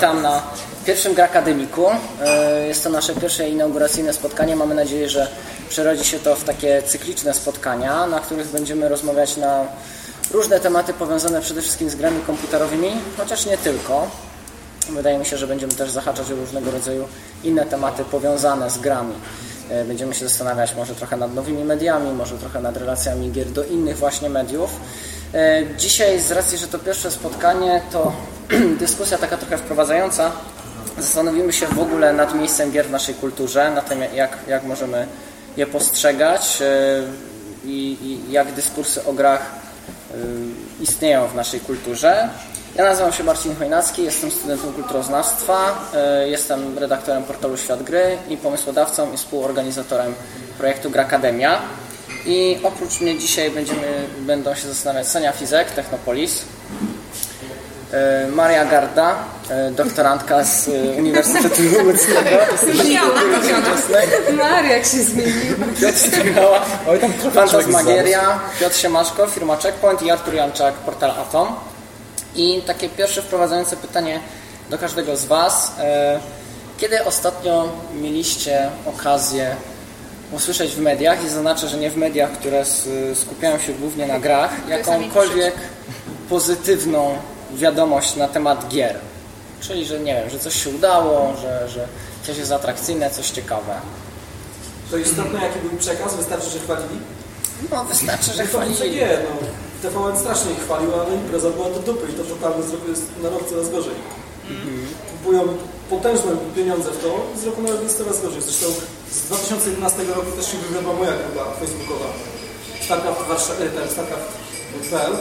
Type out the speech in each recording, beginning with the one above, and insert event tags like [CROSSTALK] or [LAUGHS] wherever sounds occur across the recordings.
Witam na pierwszym Grakademiku. E, jest to nasze pierwsze inauguracyjne spotkanie. Mamy nadzieję, że przerodzi się to w takie cykliczne spotkania, na których będziemy rozmawiać na różne tematy powiązane przede wszystkim z grami komputerowymi, chociaż nie tylko. Wydaje mi się, że będziemy też zahaczać o różnego rodzaju inne tematy powiązane z grami. E, będziemy się zastanawiać może trochę nad nowymi mediami, może trochę nad relacjami gier do innych właśnie mediów. E, dzisiaj z racji, że to pierwsze spotkanie, to [CLEARS THROAT] dyskusja taka trochę wprowadzająca. Zastanowimy się w ogóle nad miejscem gier w naszej kulturze, na tym jak, jak możemy je postrzegać e, i, i jak dyskursy o grach istnieją w naszej kulturze. Ja nazywam się Marcin Chojnacki, jestem studentem kulturoznawstwa, e, jestem redaktorem portalu Świat Gry i pomysłodawcą i współorganizatorem projektu Grakademia. I oprócz mnie dzisiaj będziemy, będą się zastanawiać Sania Fizek, Technopolis, e, Maria Garda, e, doktorantka z Uniwersytetu [LAUGHS] Łódzkiego. Maria jak się zmienił. Piotr Stygała, Fantasmagieria, Piotr Siemaszko, firma Checkpoint i Artur Janczak, portal Atom. I takie pierwsze wprowadzające pytanie do każdego z Was. E, kiedy ostatnio mieliście okazję usłyszeć w mediach, i zaznaczę, że nie w mediach, które skupiają się głównie na grach, jakąkolwiek pozytywną wiadomość na temat gier? Czyli, że nie wiem, że coś się udało, że, że coś jest atrakcyjne, coś ciekawe. To istotne, jaki był przekaz? Wystarczy, że chwalili? No, wystarczy, że chwalili. No, TVN strasznie ich chwalił, ale impreza była do dupy i to totalnie z roku jest na rok coraz gorzej. Mhm. Kupują potężne pieniądze w to i z roku na rok jest coraz gorzej. Zresztą z 2011 roku też się wywiodła moja grupa facebookowa. Starcraft, Warszawa, e, ten Starcraft.pl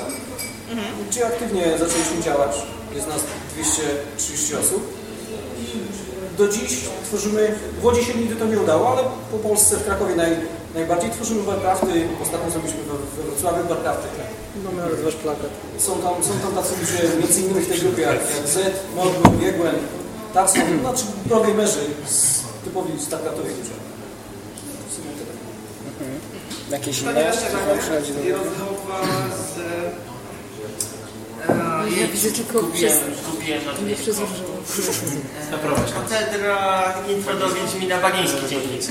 mhm. gdzie aktywnie zaczęliśmy działać. Jest nas 230 osób. I do dziś tworzymy, w Łodzi się nigdy to nie udało, ale po Polsce, w Krakowie naj, najbardziej tworzymy Warcrafty. Ostatnio zrobiliśmy we Wrocławiu Warcrafty. No nawet wasz plakat. Są tam, są tam tacy ludzie, między innymi w tej grupie jak, Z, Morgul, Biegłem, tak są, znaczy progamerzy z typowi startatowi ludzie. Mhm. Jakieś inne? Wam przychodzi do ja widzę tylko przez... Nie przez [LAUGHS] Katedra Intro do Wiedźmina Bagiński dziennik.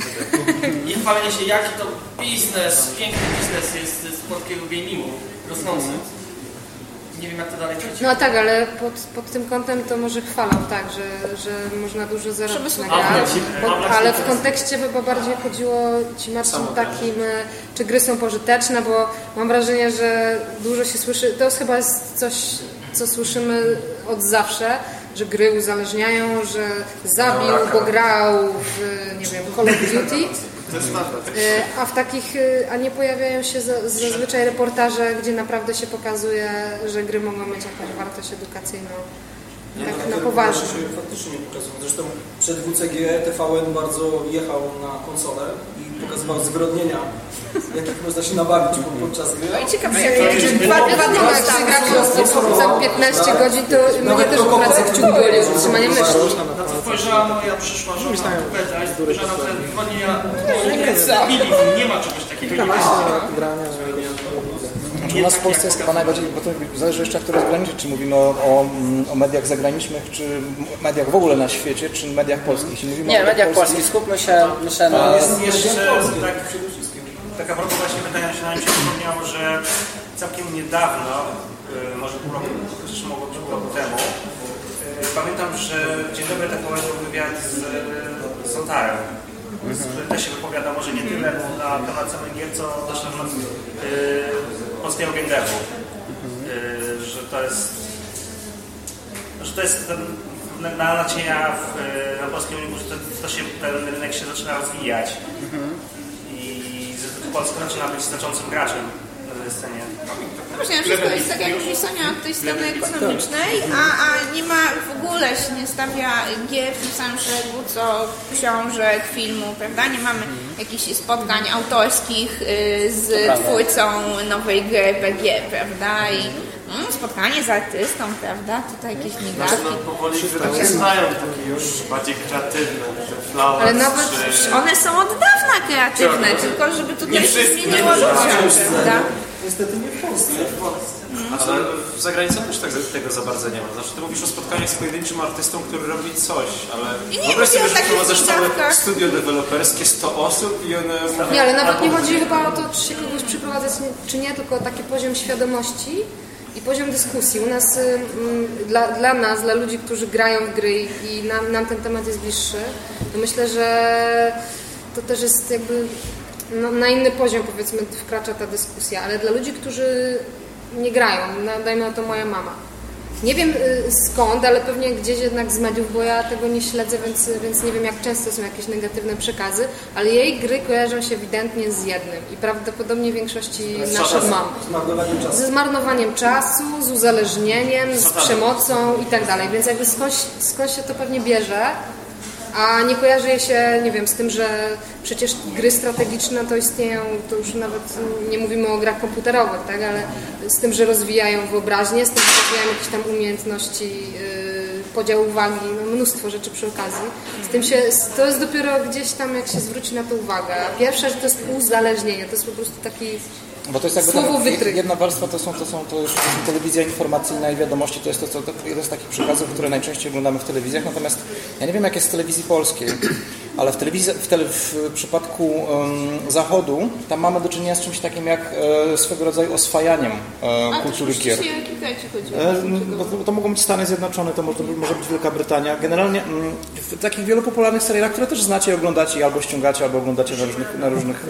I [LAUGHS] chwalenie się, jaki to biznes, piękny biznes jest z polskiego gamingu, rosnący. Nie wiem, jak to dalej przejdzie. No tak, ale pod, pod tym kątem to może chwalą, tak, że, że można dużo zarobić na grach. Ale w kontekście chyba bardziej chodziło Ci Marcin takim, czy gry są pożyteczne, bo mam wrażenie, że dużo się słyszy, to jest chyba coś, co słyszymy od zawsze, że gry uzależniają, że zabił, bo grał w, nie wiem, Call of Duty. [LAUGHS] E, a w takich, e, a nie pojawiają się zazwyczaj reportaże, gdzie naprawdę się pokazuje, że gry mogą mieć jakąś wartość edukacyjną. Nie, tak no, na poważnie. Się faktycznie nie pokazują. Zresztą przed WCG TVN bardzo jechał na konsolę pokazywał zwyrodnienia jakich można się nabawić podczas gry. No i ciekawe, jak dwa dni jak się gra za 15 godzin, to mnie też praca kciuk boli z utrzymaniem myśli. Spojrzała moja przyszła żona, spojrzała na ten tygodnie, ja nie ma czegoś takiego. U nas w Polsce jest chyba najbardziej, bo to zależy jeszcze jak to rozgraniczyć, czy mówimy o, o, o, mediach zagranicznych, czy mediach w ogóle na świecie, czy mediach polskich. Jeśli mówimy nie, o mediach polskich, skupmy się, myślę na... Jest jeszcze tak, taka propos właśnie pytania się nam się przypomniało, że całkiem niedawno, y, może pół roku, też mogło być pół roku temu, y, pamiętam, że Dzień Dobry tak wywiad z Sontarem, który też się wypowiadał może nie tyle na temat samej gier, co też na temat yy, polskiego game devu. Yy, że to jest że to jest ten, na nadzieja w, na polskim rynku, że to, to się, ten rynek się zaczyna rozwijać. Polska zaczyna być znaczącym graczem na scenie. No właśnie, wszystko jest tak jak mówi Sonia od tej strony ekonomicznej, a, a nie ma w ogóle się nie stawia gier w tym samym szeregu co książek, filmu, prawda? Nie mamy jakichś spotkań autorskich y, z twórcą nowej gry RPG, prawda? I mm, spotkanie z artystą, prawda? Tutaj jakieś migawki. No, powoli wyrastają takie już bardziej kreatywne, te Ale nawet one są od dawna kreatywne, tylko żeby tutaj się zmieniło życie, prawda? Niestety nie w Polsce. Ale w zagranicy też tak, tego za bardzo nie ma. Znaczy, ty mówisz o spotkaniach z pojedynczym artystą, który robi coś, ale I nie wyobraź sobie, że takie wprowadzasz całe studio deweloperskie, 100 osób i one. Nie, ale nawet nie chodzi chyba o to, czy się kogoś przyprowadzać czy nie, tylko o taki poziom świadomości i poziom dyskusji. U nas, y, dla, dla nas, dla ludzi, którzy grają w gry i nam, nam ten temat jest bliższy, to myślę, że to też jest jakby no, na inny poziom powiedzmy wkracza ta dyskusja, ale dla ludzi, którzy nie grają, dajmy na to moja mama. Nie wiem y, skąd, ale pewnie gdzieś jednak z mediów, bo ja tego nie śledzę, więc, więc nie wiem jak często są jakieś negatywne przekazy, ale jej gry kojarzą się ewidentnie z jednym i prawdopodobnie większości naszych mam. Ze zmarnowaniem czasu, z uzależnieniem, z przemocą i tak dalej, więc jakby skądś, skąd się to pewnie bierze, a nie kojarzy się, nie wiem, z tym, że przecież gry strategiczne to istnieją, to już nawet nie mówimy o grach komputerowych, tak, ale z tym, że rozwijają wyobraźnię, z tym, że rozwijają jakieś tam umiejętności yy, podziału uwagi, no mnóstwo rzeczy przy okazji. Z tym się, to jest dopiero gdzieś tam, jak się zwróci na to uwagę. Pierwsza, że to jest uzależnienie, to jest po prostu taki Bo to jest jakby Słowo wytrych. jedna warstwa to są, to są to już telewizja informacyjna i wiadomości, to jest to, co, to jeden z takich przekazów, które najczęściej oglądamy w telewizjach, natomiast ja nie wiem jak jest w telewizji polskiej, ale w, telewizji, w, tele, w przypadku em, zachodu tam mamy do czynienia z czymś takim jak e, swego rodzaju oswajaniem e, A to kultury już gier. E, no, to, to mogą być Stany Zjednoczone, to może, może być Wielka Brytania. Generalnie mm, w takich wielu popularnych serialach, które też znacie i oglądacie, albo ściągacie, albo oglądacie na różnych, na różnych,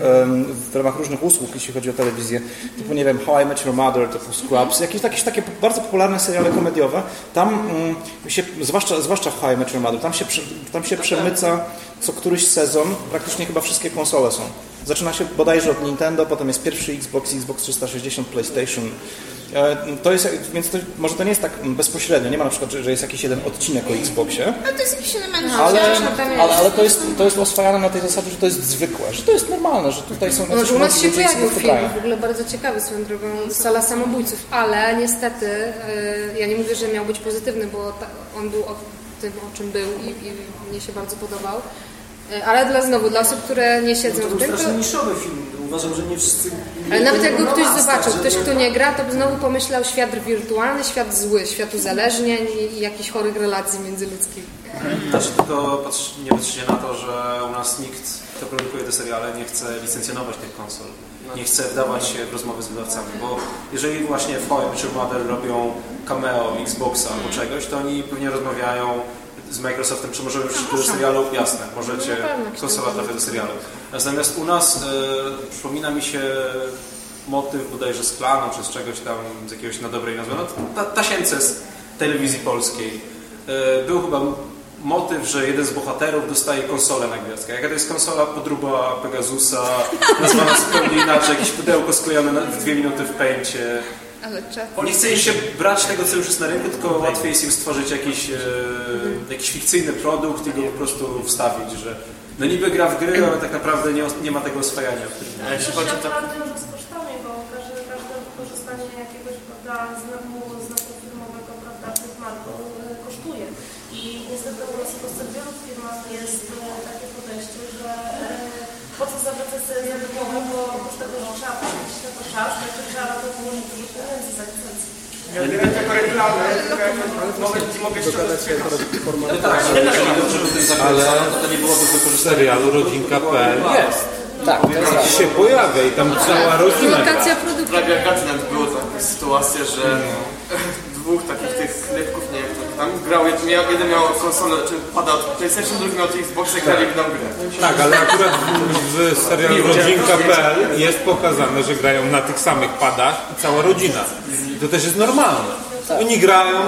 w ramach różnych usług, jeśli chodzi o telewizję, typu, nie wiem, How I Met Your Mother, typu Scrubs, jakieś, jakieś takie bardzo popularne seriale komediowe, tam mm, się, zwłaszcza, zwłaszcza w How I Met Your Mother, tam się, tam się przemyca co któryś sezon, praktycznie chyba wszystkie konsole są. Zaczyna się bodajże od Nintendo, potem jest pierwszy Xbox, Xbox 360, PlayStation. E, To jest, więc to, może to nie jest tak bezpośrednio, nie ma na przykład, że jest jakiś jeden odcinek o Xboxie, Ale to jest jakiś element ale, ale, ale to, jest, to jest oswajane na tej zasadzie, że to jest zwykłe, że to jest normalne, że tutaj są Może u nas się pojawił film, w ogóle bardzo ciekawy swoją drogą, Sala Samobójców, ale niestety, y, ja nie mówię, że miał być pozytywny, bo on był o tym, o czym był i, i mnie się bardzo podobał, ale dla znowu, dla osób, które nie siedzą To w był tym, to, strasznie niszowy film. Uważam, że nie wszyscy... ale nawet jakby ktoś No, zobaczył, ktoś nie- kto nie gra, to by znowu pomyślał świat wirtualny, świat zły, świat uzależnień i, i jakichś chorych relacji międzyludzkich. Znaczy tylko patrz, nie patrzcie na to, że u nas nikt, kto produkuje te seriale, nie chce licencjonować tych konsol. Nie chce wdawać się w rozmowy z wydawcami, bo jeżeli właśnie Met Your Mother robią cameo Xboxa albo czegoś, to oni pewnie rozmawiają z Microsoftem, czy możemy wrzucić do serialu? Jasne, możecie, No konsola trafia do serialu. Natomiast u nas e, przypomina mi się motyw bodajże z planu, czy z czegoś tam, z jakiegoś na dobrej nazwy, no, ta, tasiemce z telewizji polskiej. E, Był chyba motyw, że jeden z bohaterów dostaje konsolę na gwiazdkę. Jaka to jest konsola? Podruba Pegasusa, [LAUGHS] nazwana zupełnie inaczej, jakieś pudełko sklejone w dwie minuty w pęcie. Ale czas. Nie chce im się brać tego, co już jest na rynku, tylko łatwiej jest im stworzyć jakiś, e, jakiś fikcyjny produkt i go po prostu wstawić, że no niby gra w gry, ale tak naprawdę nie, nie ma tego oswajania. Ale jeśli chodzi o to... już jest kosztownie, bo każde, każde wykorzystanie jakiegoś prawda, znaku firmowego prawda, przed marką e, kosztuje. I niestety u nas w Polsce w wielu firmach jest e, takie podejście, że e, po co zawracać sobie zabytkowe, bo oprócz tego, że trzeba płacić na to czas, to jeszcze trzeba na to dużo pieniędzy za licencję. Ja nie wiem jako reklamę, tylko jako mogę, mogę jeszcze raz Ale w serialu rodzinka.pl jest. Tak, to się pojawia i tam cała rodzina. Lokacja produktu. prawie jak nawet była taka sytuacja, że dwóch takich tych klipków, nie wiem, kto tam grał, jeden miał, jeden miał konsolę, czy pada od PlayStation, drugi miał od Xboxa grali w jedną grę. Tak, ale akurat w, w serialu rodzinka.pl jest pokazane, że grają na tych samych padach i cała rodzina. I to też jest normalne. Oni grają,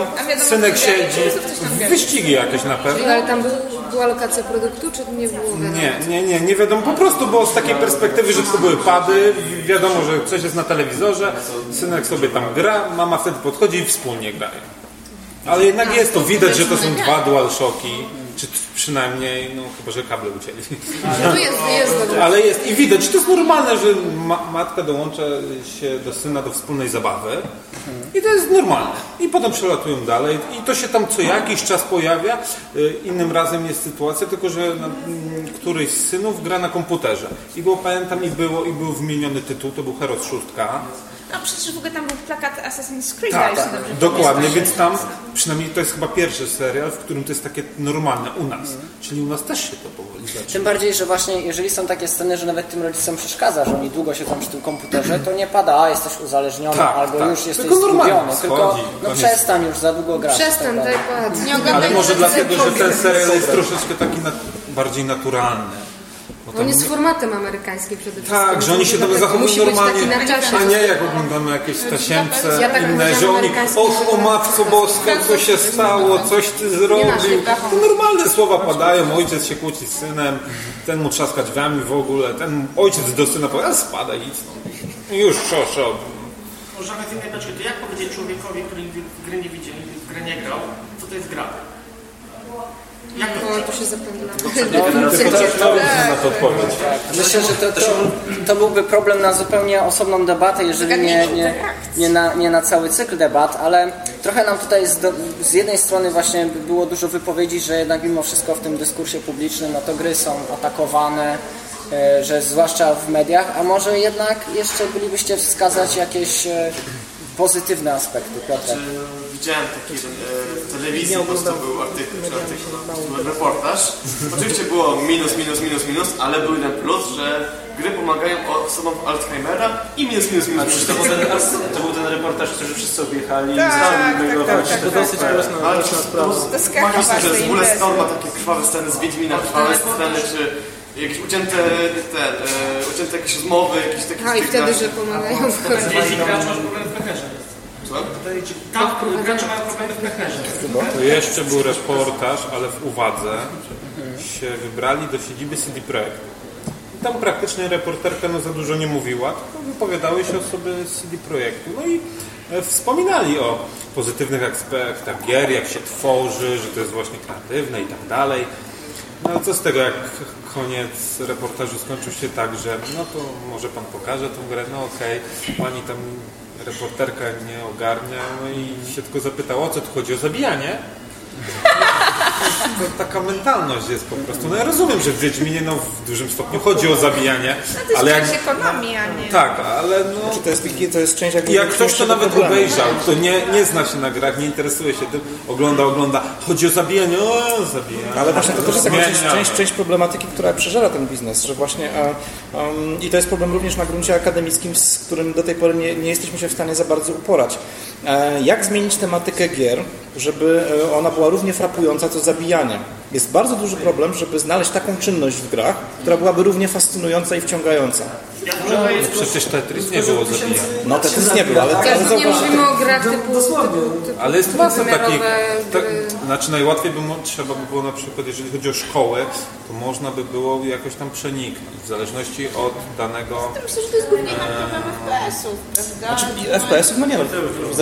synek siedzi, wyścigi jakieś na pewno. Była lokacja produktu, czy nie było? wiadomo? Nie, nie, nie, nie wiadomo. Po prostu było z takiej perspektywy, że to były pady. Wiadomo, że coś jest na telewizorze. Synek sobie tam gra, mama wtedy podchodzi i wspólnie grają. Ale jednak jest to, widać, że to są dwa DualShocki, czy przynajmniej, no chyba, że kable ucięli. Tu jest, jest. Ale jest i widać, to jest normalne, że ma matka dołącza się do syna do wspólnej zabawy i to jest normalne. I potem przelatują dalej i to się tam co jakiś czas pojawia. Y, Innym razem jest sytuacja, tylko że na, mm, któryś z synów gra na komputerze. I było, pamiętam, i było, i był wymieniony tytuł, to był Heros 6. No przecież w ogóle tam był plakat Assassin's Creed, Tak, jeśli tak, dobrze dokładnie, więc tam przynajmniej to jest chyba pierwszy serial, w którym to jest takie normalne u nas. Czyli u nas też się to powoli zaczyna. Tym bardziej, że właśnie jeżeli są takie sceny, że nawet tym rodzicom przeszkadza, że oni długo siedzą przy tym komputerze, to nie pada, a jesteś uzależniony, Tak, albo tak. już jesteś Tylko. Tylko no koniec. przestań już za długo grać. Przestań, tak daj dalej. pad. Nie Ale może dlatego, że ten serial jest troszeczkę taki na, bardziej naturalny. Bo tam On jest formatem amerykańskim przede wszystkim. Tak, że oni się tam zachowują normalnie, a nie jak oglądamy jakieś tasiemce Ja tak inne, że oni o że- matko boska, co się stało, coś ty zrobił. To normalne słowa padają, ojciec się kłóci z synem, ten mu trzaska drzwiami w ogóle, ten ojciec do syna powie, a spadaj, idź. I Już, szo, szo. Może nawet innej to jak powiedzieć człowiekowi, który gry nie widział, nigdy w grę nie grał, co to jest gra? Jak to się zapędla. [LAUGHS] na to odpowiedź. Myślę, że to, to, to byłby problem na zupełnie osobną debatę, jeżeli nie, nie, nie, na, nie na cały cykl debat, ale trochę nam tutaj z, do, z jednej strony właśnie było dużo wypowiedzi, że jednak mimo wszystko w tym dyskursie publicznym no to gry są atakowane, e, że zwłaszcza w mediach, a może jednak jeszcze bylibyście wskazać jakieś e, pozytywne aspekty, Piotrek? Widziałem taki e, w telewizji po prostu był artykuł, czy artykuł, był reportaż. Oczywiście było minus, minus, minus, minus, ale był jeden plus, że gry pomagają osobom Alzheimera i minus, minus, minus. Przecież to był ten, to był ten reportaż, który wszyscy objechali Tak, i zaczęli tak, negować. tak, To tak, dosyć tak. groźna, sprawa. To jest Masz że z tej Bullet imprezy. Storm ma takie krwawe sceny z Wiedźmina, krwawe sceny, czy jakieś ucięte, te, e, ucięte jakieś rozmowy, jakieś takie... A i wtedy, że pomagają w Dzieci gracze mają problemy w pechnerze. Tam gracze mają problemy w pechnerze. To jeszcze był reportaż, ale w uwadze się wybrali do siedziby CD Projektu. I Tam praktycznie reporterka no, za dużo nie mówiła, tylko wypowiadały się osoby z CD Projektu. No i e, wspominali o pozytywnych aspektach gier, jak się tworzy, że to jest właśnie kreatywne i tak dalej. No ale co z tego, jak koniec reportażu skończył się tak, że no to może pan pokaże tą grę, no okej, pani tam reporterka nie ogarnia, no i się tylko zapytała, o co tu chodzi, o zabijanie? [LAUGHS] To taka mentalność jest po prostu. No ja rozumiem, że w Wiedźminie no, w dużym stopniu chodzi o zabijanie, No to jest ale część jak... ekonomii, a nie... Tak, ale no... Czy to jest, taki- to jest część jakby I jak ktoś to nawet problemu. obejrzał, kto nie, nie zna się na grach, nie interesuje się tym, ogląda, ogląda, chodzi o zabijanie, o zabijanie. Ale właśnie to też jest taka część, część, część problematyki, która przeżera ten biznes, że właśnie em, i to jest problem również na gruncie akademickim, z którym do tej pory nie, nie jesteśmy się w stanie za bardzo uporać. E, jak zmienić tematykę gier, żeby e, ona była równie frapująca co zabijanie? Jest bardzo duży problem, żeby znaleźć taką czynność w grach, która byłaby równie fascynująca i wciągająca. Przecież Tetris nie było zabijane. No to też nie było, ale, Teraz nie mówimy o grach typu, typu, Ale jest masa takich. Tak, znaczy najłatwiej by trzeba by było na przykład, jeżeli chodzi o szkoły, to można by było jakoś tam przeniknąć, w zależności od danego. Myślę, że to jest głównie na problem FPS-ów, prawda? Znaczy, i FPS-ów, no nie no,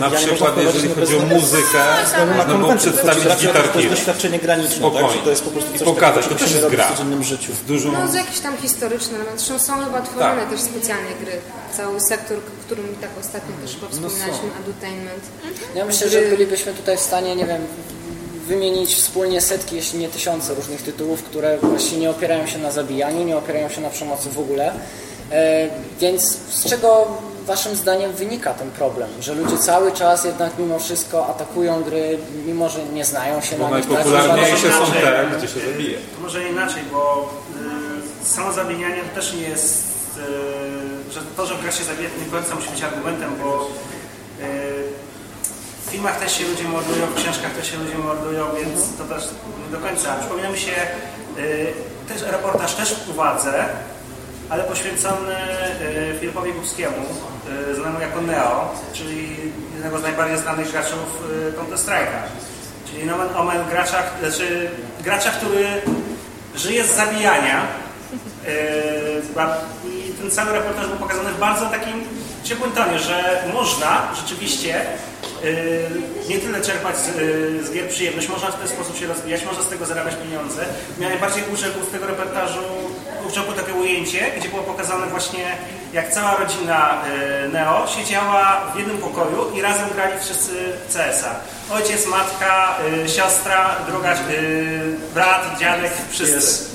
Na można przykład jeżeli chodzi o muzykę, względu na można było konwencję. przedstawić Raczej To gitarki. jest doświadczenie graniczne, tak? Że to jest po prostu I coś pokazać, takiego, to też się jest gra. w codziennym życiu. Z dużą... No, z jakieś tam historyczne elementy. Zresztą są chyba tworzone Tak. też specjalnie gry. Cały sektor, o którym tak ostatnio też chyba wspominaliśmy, edutainment. Ja myślę, że bylibyśmy tutaj w stanie, nie wiem, wymienić wspólnie setki, jeśli nie tysiące różnych tytułów, które właśnie nie opierają się na zabijaniu, nie opierają się na przemocy w ogóle. E, więc z czego waszym zdaniem wynika ten problem? Że ludzie cały czas jednak mimo wszystko atakują gry, mimo że nie znają się Bo na nich. tak? najpopularniejsze są Inaczej. te, gdzie się zabije. To może inaczej, bo y, samo zabijanie to też nie jest, y, że to, że gra się zabija, to nie do końca musi być argumentem, bo y, w filmach też się ludzie mordują, w książkach też się ludzie mordują, więc to też nie do końca. Przypomina mi się y, też reportaż też w uwadze, ale poświęcony y, Filipowi Górskiemu, y, znanemu jako Neo, czyli jednego z najbardziej znanych graczów y, Counter-Strike'a. Czyli nomen omen gracza, znaczy gracza, który żyje z zabijania. Ba- I ten cały reportaż był pokazany w bardzo takim ciepłym tonie, że można rzeczywiście nie tyle czerpać z, yy, z gier przyjemność, można w ten sposób się rozwijać, można z tego zarabiać pieniądze. Mnie najbardziej urzekł z tego reportażu, urzekło takie ujęcie, gdzie było pokazane właśnie jak cała rodzina yy, Neo siedziała w jednym pokoju i razem grali wszyscy CS-a. Ojciec, matka, yy, siostra, druga, yy, brat, dziadek, wszyscy.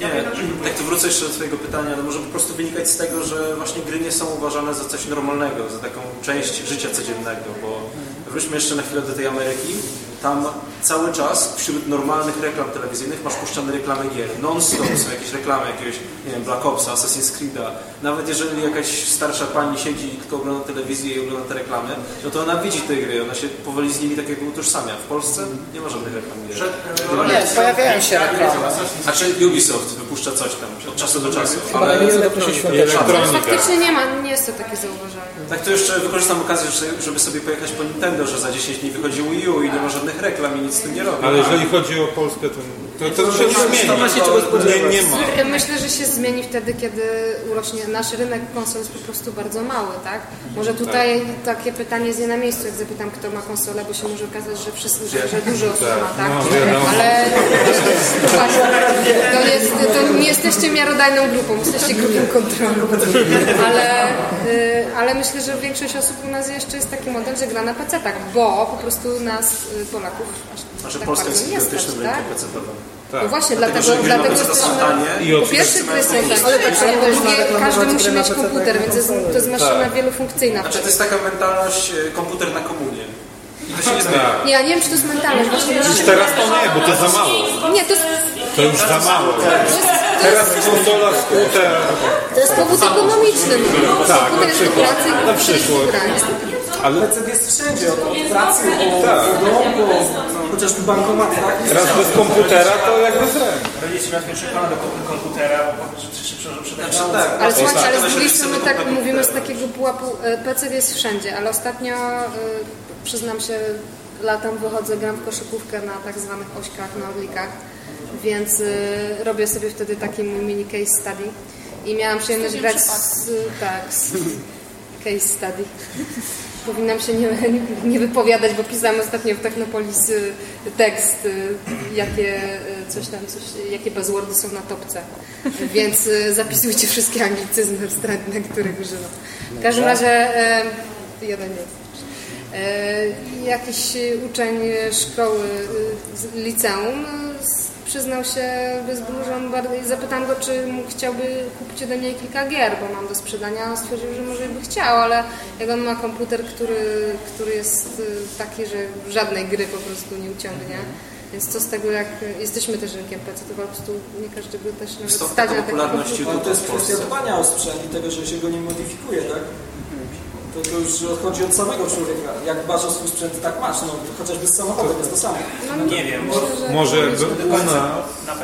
Nie, tak to wrócę jeszcze do Twojego pytania, no może po prostu wynikać z tego, że właśnie gry nie są uważane za coś normalnego, za taką część życia codziennego, bo wróćmy jeszcze na chwilę do tej Ameryki. Tam cały czas wśród normalnych reklam telewizyjnych masz puszczane reklamy gier. Non-stop są jakieś reklamy jakiegoś, nie wiem, Black Opsa, Assassin's Creed'a. Nawet jeżeli jakaś starsza pani siedzi i tylko ogląda telewizję i ogląda te reklamy, no to ona widzi te gry, ona się powoli z nimi tak jakby utożsamia. W Polsce nie ma żadnych reklam gier. Nie, pojawiają się reklamy. A czy Ubisoft wypuszcza coś tam od czasu do czasu? Ale Ale. Faktycznie nie ma, nie jest to takie zauważalne. Tak to jeszcze wykorzystam okazję, że- żeby sobie pojechać po Nintendo, że za 10 dni wychodzi Wii U i nie ma żadnych reklam i nic z tym nie robi. Ale jeżeli chodzi o Polskę, to, to, to się zmieni. to ma się czego spodziewać. Nie, nie ma. Myślę, że się zmieni wtedy, kiedy urośnie nasz rynek konsol jest po prostu bardzo mały, tak? Może tutaj takie pytanie jest nie na miejscu, jak zapytam, kto ma konsolę, bo się może okazać, że wszyscy, że, że dużo osób ma, tak? No. Ale to, jest, to nie jesteście miarodajną grupą, jesteście grupą kontrolną. Ale, y, ale myślę, że większość osób u nas jeszcze jest taki model, że gra na PC-tach, bo po prostu nas, y, Polaków, aż Znaczy tak Polska jest gigantycznym tak? rynkiem PC-owym. No właśnie, Dlatego, dlatego, dlatego jesteśmy... I Po pierwsze, kwestia jest tak, ale tak, drugie, każdy musi mieć komputer, więc jest, to jest maszyna wielofunkcyjna. Znaczy to jest taka mentalność e, komputer na komunie. I to się nie zmienia. Nie, ja nie wiem, czy to jest mentalność. Właśnie Już teraz to nie, bo to za mało. Nie, to jest, To już za mało. to Teraz konsola skute. to jest powód ekonomiczny. Tak, Komputer na przykład. pracy i Na przyszłość. Ale PC jest wszędzie, od od pracy, po domu, po chociażby bankomat, tak? teraz bez komputera to jak bez ręki. Rodzice miał przekonany do komputera, bo że się Znaczy, tak, Ale słuchajcie, tak, ale to z drugiej strony tak mówimy z takiego pułapu, e, PC jest wszędzie, ale ostatnio, e, przyznam się, latem wychodzę, gram w koszykówkę na tak zwanych ośkach, na orlikach, więc e, robię sobie wtedy taki mój mini case study i miałam przyjemność grać z, tak, z case study. Powinnam się nie, [LAUGHS] nie wypowiadać, bo pisałam ostatnio w Technopolis y, tekst, y, jakie y, coś tam, coś, jakie buzzwordy są na topce. Więc zapisujcie wszystkie anglicyzmy wstrętne, których używam. W każdym razie jeden jest. Jakiś uczeń szkoły, liceum przyznał się bez bardzo... Zapytałam go, czy mógł, chciałby kupić ode mnie kilka gier, bo mam do sprzedania. On stwierdził, że może by chciał, ale jak on ma komputer, który, który jest y, taki, że żadnej gry po prostu nie uciągnie. Więc co z tego, jak jesteśmy też rynkiem PC, to po prostu nie każdego też nawet Stąd stać na komputer. YouTube To jest kwestia dbania o sprzęt i tego, że się go nie modyfikuje, tak? To, to już odchodzi od samego człowieka. Jak dbasz o swój sprzęt, tak masz. No, chociażby z samochodem jest to samo. Nie wiem, Może jakby u nas,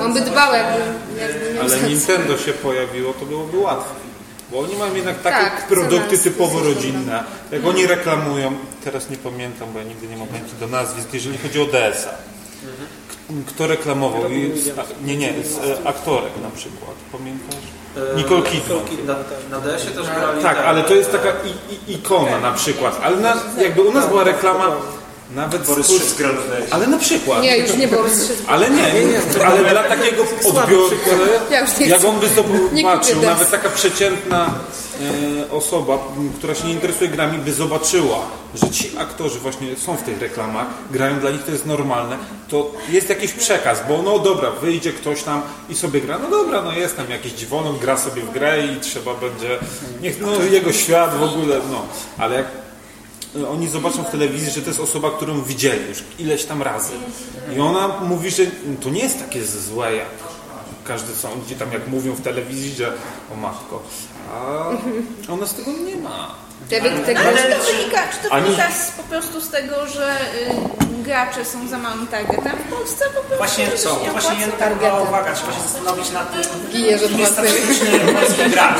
On by dbał, jakby, jakby miał ale sens. Nintendo się pojawiło, to byłoby łatwiej. Bo oni mają jednak takie Tak, produkty typowo rodzinne. Jak oni reklamują, teraz nie pamiętam, bo ja nigdy nie mam pamięci do nazwisk, jeżeli chodzi o DS-a. K- Kto reklamował? I z, a, nie, nie, z e, aktorek na przykład. Pamiętasz? Nicole Kidman. Na, na DS-ie też grali. Tak, ale to jest taka i, i, ikona na przykład. Ale na, jakby u nas była reklama nawet Borys Szyc grał. Ale na przykład. Nie, już nie Borys Szyc. Ale nie, ale dla takiego odbiorcy, Ja nie jak on by [LAUGHS] Nie zobaczył, DS. nawet taka przeciętna e, osoba, m, która się nie interesuje grami, by zobaczyła, że ci aktorzy właśnie są w tych reklamach, grają, dla nich to jest normalne, to jest jakiś przekaz, bo no dobra, wyjdzie ktoś tam i sobie gra, no dobra, no jest tam jakiś dziwonek, gra sobie w grę i trzeba będzie, niech, no jego świat w ogóle, no, ale jak oni zobaczą w telewizji, że to jest osoba, którą widzieli już ileś tam razy. I ona mówi, że to nie jest takie złe, jak każdy sądzi, tam jak mówią w telewizji, że o matko. A ona z tego nie ma. Tego, tego, Ale czy to wynika, czy to Ani- wynika z, po prostu z tego, że y, gracze są za małym targetem w Polsce? Po prostu Właśnie, nie właśnie jedna mała uwaga, trzeba się zastanowić nad tym, Gije, że kim jest specyficzny polski gracz.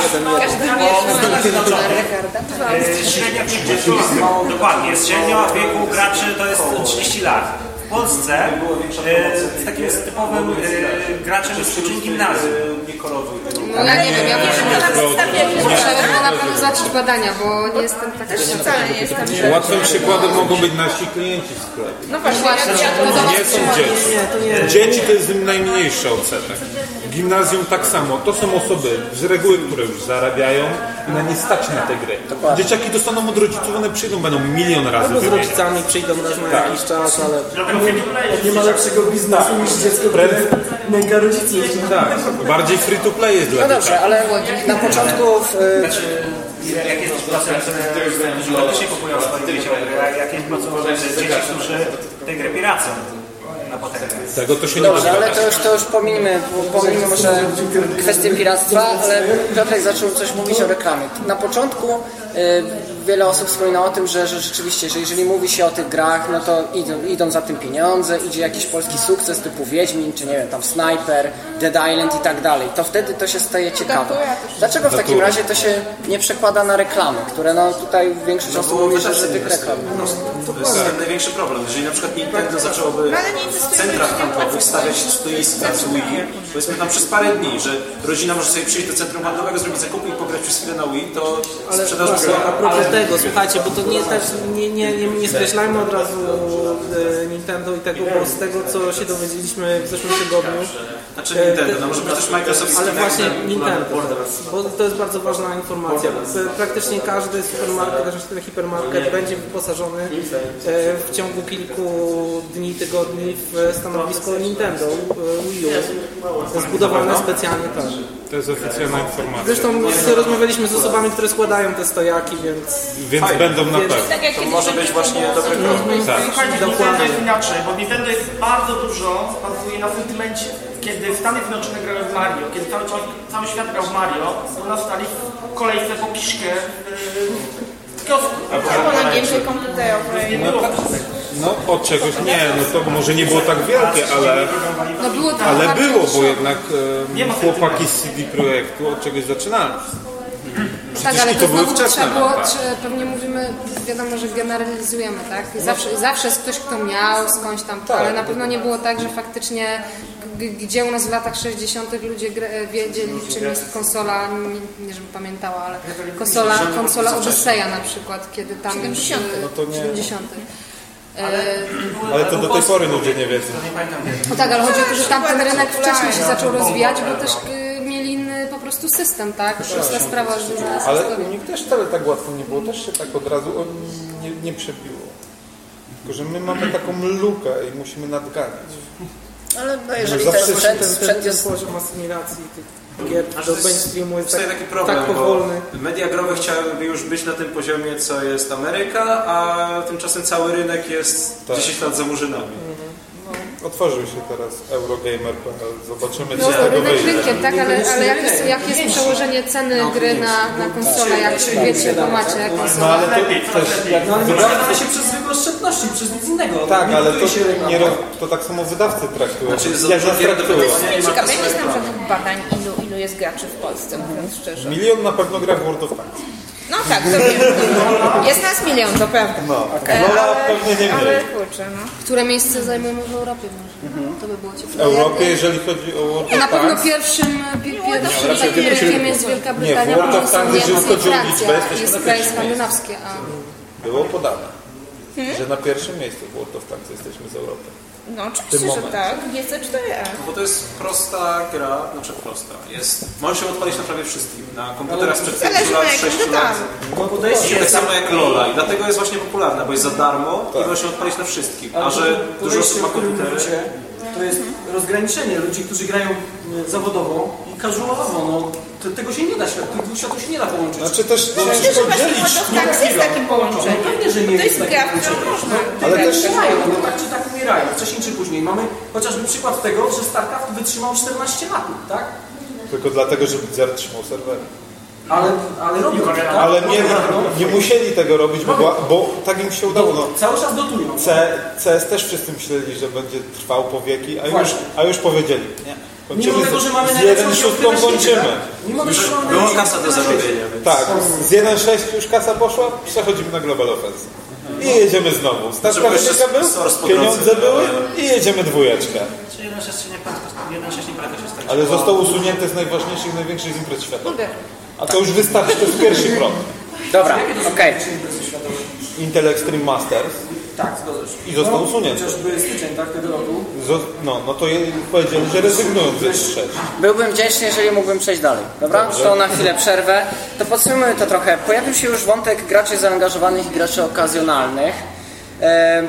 E, średnia wieku, dokładnie, jest średnia wieku graczy to jest 30 lat. W Polsce e, z takim typowym e, graczem jest uczeń gimnazjum. No ja nie wiem, ja muszę na podstawie Trzeba na pewno zacząć badania, bo nie jestem tak Też wcale nie jestem. Łatwym przykładem mogą być nasi klienci w sklepie. No właśnie, Właśnie, ja to Nie są dzieci. Dzieci to jest najmniejszy odsetek. Gimnazjum tak samo. To są osoby z reguły, które już zarabiają i na nie stać na te gry. Dzieciaki dostaną od rodziców, one przyjdą, będą milion razy Albo z rodzicami przyjdą raz na Tak. jakiś czas, ale... Dlatego nie ma lepszego biznesu niż dziecko, które nęka rodziców. Tak, bardziej free to play jest dla No dobrze, ale na początku w, Jak jest procent faktycznie gry, jak jest procent dzieci, którzy tę grę piracą na potęgę? Tego to się nie Dobrze, ale to już, to już pominimy, pominimy może kwestię piractwa, ale Piotrek zaczął coś mówić o reklamie. Na początku y, wiele osób wspomina o tym, że, że rzeczywiście, że jeżeli mówi się o tych grach, no to idą, idą za tym pieniądze, idzie jakiś polski sukces typu Wiedźmin, czy nie wiem, tam Sniper, Dead Island i tak dalej, to wtedy to się staje ciekawe. Dlaczego w takim razie to się nie przekłada na reklamy, które no tutaj większość osób mówi, że, że tych reklam. To jest ten największy problem. Jeżeli na przykład Nintendo zaczęłoby w centrach handlowych stawiać stoiska z Wii, powiedzmy tam przez parę dni, że rodzina może sobie przyjść do centrum handlowego, zrobić zakupy i pograć przez chwilę na Wii, to Ale sprzedaż właśnie, była... a propos tego, słuchajcie, bo to nie też nie, nie, nie, nie skreślajmy od razu e, Nintendo i tego, bo z tego co się dowiedzieliśmy w zeszłym tygodniu. Znaczy e, Nintendo, te- no może być też Microsoft z Ale właśnie Nintendo, bo to jest bardzo ważna informacja. Praktycznie każdy supermarket, znaczy hipermarket będzie wyposażony e, w ciągu kilku dni, tygodni w stanowisko Nintendo e, Wii U, zbudowane specjalnie tak. To jest oficjalna informacja. Zresztą rozmawialiśmy z osobami, które składają te stojaki, więc... Więc Fajnie. będą na pewno. Tak To może być właśnie dobry krok. Tak. Słuchajcie, Nintendo jest inaczej, bo Nintendo jest bardzo dużo bazuje na sentymencie. Kiedy Stany Zjednoczone grały w Mario, kiedy cały, cały świat grał w Mario, to nas stali w kolejce po kiszkę yy, w kiosku. Albo na gierze komputerowej. No, tak, no od czegoś nie, no to może nie było tak wielkie, ale, No było to ale było, bo jednak e, chłopaki z CD Projektu od czegoś zaczynali. Tak, ale to, znowu wczesne trzeba było, czy, pewnie mówimy, wiadomo, że generalizujemy, tak? Zawsze, zawsze jest ktoś, kto miał skądś tam, ale na pewno nie było tak, że faktycznie gdzie u nas w latach 60. ludzie wiedzieli, czym jest konsola, nie, nie żebym pamiętała, ale konsola, konsola Odyseja na przykład, kiedy tam 70. już, No to nie- 70. E, Ale to do tej pory ludzie nie wiedzą. no tak, ale chodzi o to, że tamten rynek wcześniej się zaczął rozwijać, bo też prostu system, tak? Prosta sprawa, że Ale u nich też wcale tak łatwo nie było, też się tak od razu nie, nie przebiło. Tylko, że my mamy taką lukę i musimy nadganiać. Ale no, jeżeli No ten sprzęt, ten, ten, sprzęt ten jest poziom asymilacji tych gier Aż do to jest- mainstreamu jest Jest tak, taki problem, tak powolny. media growe chciałyby już być na tym poziomie, co jest Ameryka, a tymczasem cały rynek jest Tak. 10 lat za murzynami. Otworzył się teraz Eurogamer.pl, zobaczymy No, co z tego rynek wyjdzie. rynkiem, tak, ale, ale jak, jest, jak jest przełożenie ceny gry na, na konsolę, jak wiecie, bo macie jak No ale to też jak No ale nie przekłada się przez wybór oszczędności, przez nic innego. Tak, ale to, się nie, roz- to tak samo wydawcy traktują. Znaczy jest za Jak nas traktują. Ciekawe, ja nie znam żadnych badań, ilu, ilu jest graczy w Polsce, mówiąc szczerze. Milion na pewno gra w World of Tanks. No tak, to wiem. Jest nas milion, to prawda. No, E, Lola pewnie nie Ale kurczę, no. Które miejsce zajmujemy w Europie może? To by było W ciekawe. Europie, jeżeli chodzi o World Na pewno pierwszym, pi- pierwszym rynkiem jest Wielka Nie, w Brytania, World potem są Niemcy Francja, jest kraje skandynawskie, a było podane, że na pierwszym miejscu w World of Tanks jesteśmy z Europy. No oczywiście, że tak. GC4R. Bo to jest prosta gra, znaczy prosta. Jest, możesz ją odpalić na prawie wszystkim. Na komputerach sprzed 5 Zależy na lat, jakim 6 lat. podejście Tak samo jak Lola i dlatego jest właśnie popularna, bo jest za darmo i możesz ją odpalić na wszystkim. A że dużo osób ma komputery. to jest rozgraniczenie ludzi, którzy grają e, zawodowo i casualowo. No, tego się nie da, tych dwóch światów się nie da połączyć. Znaczy też No, World of Tanks jest takim połączeniem. Pewnie, że nie To jest gra, którą można. Ale Ale też- też no tak czy tak umierają, wcześniej czy później. Mamy chociażby przykład tego, że StarCraft wytrzymał 14 lat, tak? Tylko dlatego, że Blizzard trzymał serwery. Ale, ale robią to, tak? Ale nie, No, nie musieli tego robić, bo, była- bo tak im się udało. No. Cały czas dotują. CS też wszyscy myśleli, że będzie trwał po wieki, a już, a już powiedzieli. Nie. Kończymy Mimo tego, że mamy z, z najlepszą 1.6 piątkę na świecie, kończymy. Mimo tego, że mamy Była najlepszą kasa do zarobienia, więc... Tak, z 1.6 już kasa poszła, przechodzimy na Global Offense. I jedziemy znowu. Stawka wysoka był, pieniądze były i jedziemy dwójeczkę. Czy jeden sześć nie prędko się stanie. Ale został usunięty z najważniejszych, największych imprez świata. A to już wystarczy, to jest pierwszy krok. Dobra, okej. Intel Extreme Masters Tak, zgadza się. i został No, usunięty. Chociażby styczeń, tak, tego roku. Zo- No, no to powiedzieli, że rezygnują z 6. Byłbym wdzięczny, jeżeli mógłbym przejść dalej. Dobra? To na chwilę przerwę. To podsumujmy to trochę. Pojawił się już wątek graczy zaangażowanych i graczy okazjonalnych. E,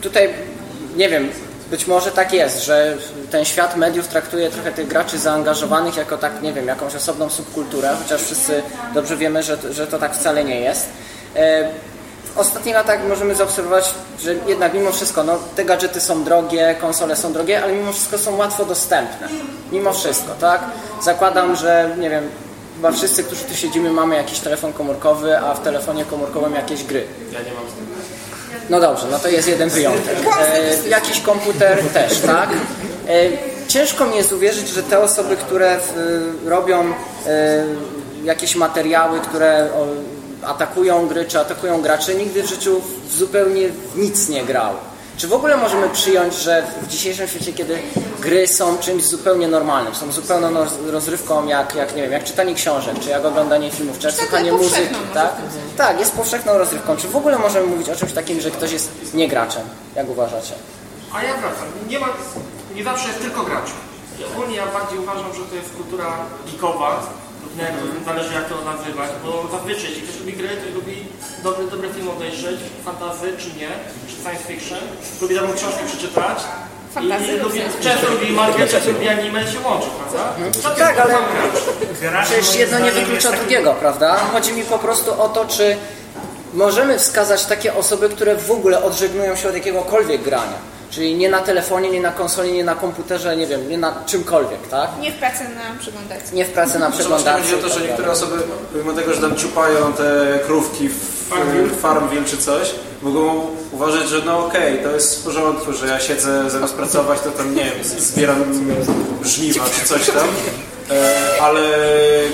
tutaj nie wiem, być może tak jest, że ten świat mediów traktuje trochę tych graczy zaangażowanych jako tak, nie wiem, jakąś osobną subkulturę, chociaż wszyscy dobrze wiemy, że, że to tak wcale nie jest. E, w ostatnich latach możemy zaobserwować, że jednak mimo wszystko no, te gadżety są drogie, konsole są drogie, ale mimo wszystko są łatwo dostępne. Mimo wszystko, tak? Zakładam, że nie wiem, chyba wszyscy, którzy tu siedzimy, mamy jakiś telefon komórkowy, a w telefonie komórkowym jakieś gry. Ja nie mam z tym. No dobrze, no to jest jeden wyjątek. [LAUGHS] E, jakiś komputer też, tak? E, ciężko mi jest uwierzyć, że te osoby, które w, robią e, jakieś materiały, które o, atakują gry czy atakują graczy, nigdy w życiu zupełnie w nic nie grał. Czy w ogóle możemy przyjąć, że w dzisiejszym świecie, kiedy gry są czymś zupełnie normalnym, są zupełną rozrywką jak, jak, nie wiem, jak czytanie książek, czy jak oglądanie filmów, czy jak słuchanie muzyki, tak? Tak, jest powszechną rozrywką. Czy w ogóle możemy mówić o czymś takim, że ktoś jest nie graczem? Jak uważacie? A ja wracam. Nie ma, nie zawsze jest tylko gracz. Ogólnie ja bardziej uważam, że to jest kultura geekowa, nerdów, zależy jak to nazywać, bo zazwyczaj jeśli ktoś lubi gry, to lubi dobry, dobry film obejrzeć, fantazy czy nie, czy science fiction, lubi dobrą książkę przeczytać, Fantazy i lubi, często lubi mangę, często lubi anime się łączy, prawda? No tak, ale przecież jedno nie wyklucza drugiego, prawda? Chodzi mi po prostu o to, czy możemy wskazać takie osoby, które w ogóle odżegnują się od jakiegokolwiek grania. Czyli nie na telefonie, nie na konsoli, nie na komputerze, nie wiem, nie na czymkolwiek, tak? Nie w pracy na przeglądarce. Nie w pracy na przeglądarce. Chodzi o to, że niektóre osoby, pomimo tego, że tam ciupają te krówki w Farmville czy coś, mogą uważać, że no okej, okay, to jest w porządku, że ja siedzę zamiast pracować, to tam nie wiem, zbieram żniwa czy coś tam. E, ale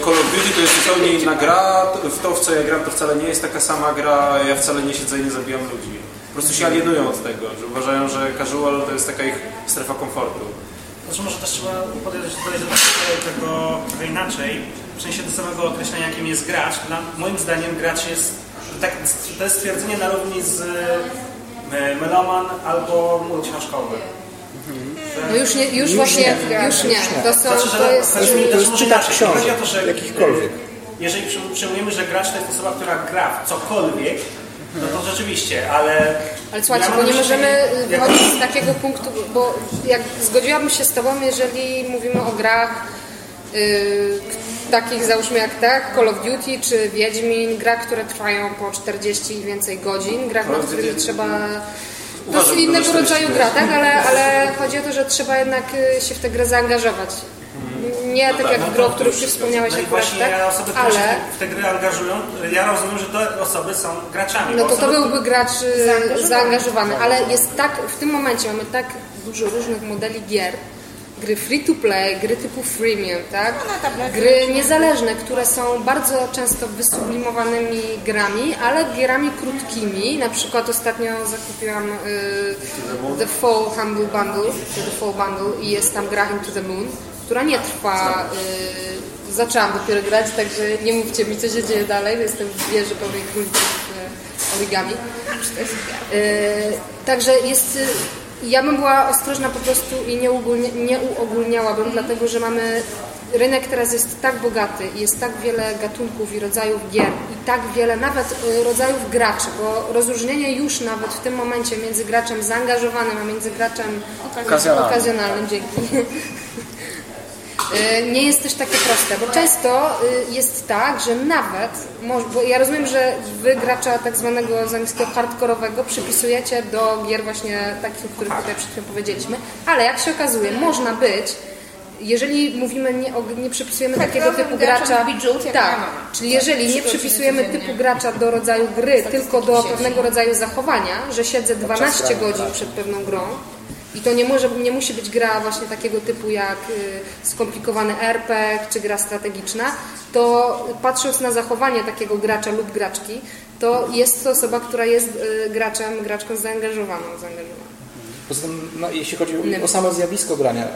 Call of Duty to jest zupełnie inna gra, w to w co ja gram to wcale nie jest taka sama gra, ja wcale nie siedzę i nie zabijam ludzi. Po prostu się alienują od tego, że uważają, że casual to jest taka ich strefa komfortu. Znaczy może też trzeba podejść do tego trochę inaczej, w sensie do samego określenia, jakim jest gracz. Dla, moim zdaniem gracz jest, tak, to jest stwierdzenie na równi z e, meloman albo młody książkowy. No już, nie, już, już właśnie, nie. już nie. To, są, znaczy, że, to jest... To jest, to jest czytacz książek, jakichkolwiek. Jeżeli przyjmujemy, że gracz to jest osoba, która gra w cokolwiek, no to rzeczywiście, ale... Ale słuchajcie, ja bo nie możemy wychodzić z takiego punktu, bo jak zgodziłabym się z Tobą, jeżeli mówimy o grach yy, takich załóżmy jak tak, Call of Duty czy Wiedźmin, gra, które trwają po 40 i więcej godzin, grach, na których trzeba... To jest innego rodzaju gra, tak? Ale, ale chodzi o to, że trzeba jednak y, się w tę grę zaangażować nie no tak, tak jak no gry, o których Ty wspomniałeś no właśnie tak? ja osoby, ale... się w te gry angażują, ja rozumiem, że te osoby są graczami. No to to byłby gracz y, zaangażowany. zaangażowany, ale jest tak, w tym momencie mamy tak dużo różnych modeli gier, gry free to play, gry typu freemium, tak? No, gry niezależne, które są bardzo często wysublimowanymi grami, ale grami krótkimi. Na przykład ostatnio zakupiłam y, The Fall Humble Bundle, The Fall Bundle i jest tam gra Into the Moon która nie trwa. Y, zaczęłam dopiero grać, także nie mówcie mi, co się dzieje dalej. Jestem w wieży pełnej królików y, origami. Y, także jest. Y, ja bym była ostrożna po prostu i nie, uogólnia, nie uogólniałabym, dlatego że mamy rynek teraz jest tak bogaty i jest tak wiele gatunków i rodzajów gier i tak wiele nawet y, rodzajów graczy, bo rozróżnienie już nawet w tym momencie między graczem zaangażowanym a między graczem okazjonalnym, okazjonalnym dzięki nie jest też takie proste, bo często y, jest tak, że nawet, bo ja rozumiem, że wy gracza tak zwanego z angielskiego hardkorowego przypisujecie do gier właśnie takich, o których tutaj przed chwilą powiedzieliśmy, ale jak się okazuje, można być jeżeli mówimy, nie, nie przypisujemy tak, takiego typu gracza, tak, czyli jeżeli nie przypisujemy typu gracza do rodzaju gry, tylko do pewnego rodzaju zachowania, że siedzę 12 godzin przed pewną grą, i to nie, może, nie musi być gra właśnie takiego typu jak y, skomplikowany RPG czy gra strategiczna, to patrząc na zachowanie takiego gracza lub graczki, to jest to osoba, która jest y, graczem, graczką zaangażowaną. zaangażowaną. Poza tym, no, jeśli chodzi o samo zjawisko grania,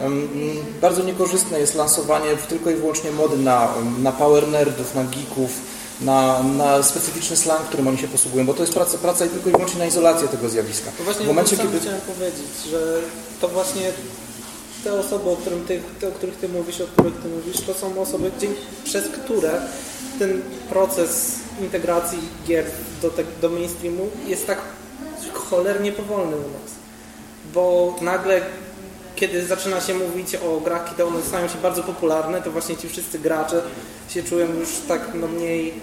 bardzo niekorzystne jest lansowanie tylko i wyłącznie mody na, na power nerdów, na geeków, na, na specyficzny slang, którym oni się posługują, bo to jest praca, praca tylko i wyłącznie na izolację tego zjawiska. To właśnie w momencie, kiedy... chciałem powiedzieć, że to właśnie te osoby, o, którym ty, te, o których Ty mówisz, o których Ty mówisz, to są osoby, przez które ten proces integracji gier do, te, do mainstreamu jest tak cholernie powolny u nas. bo nagle kiedy zaczyna się mówić o grach, kiedy one stają się bardzo popularne, to właśnie ci wszyscy gracze się czują już tak no mniej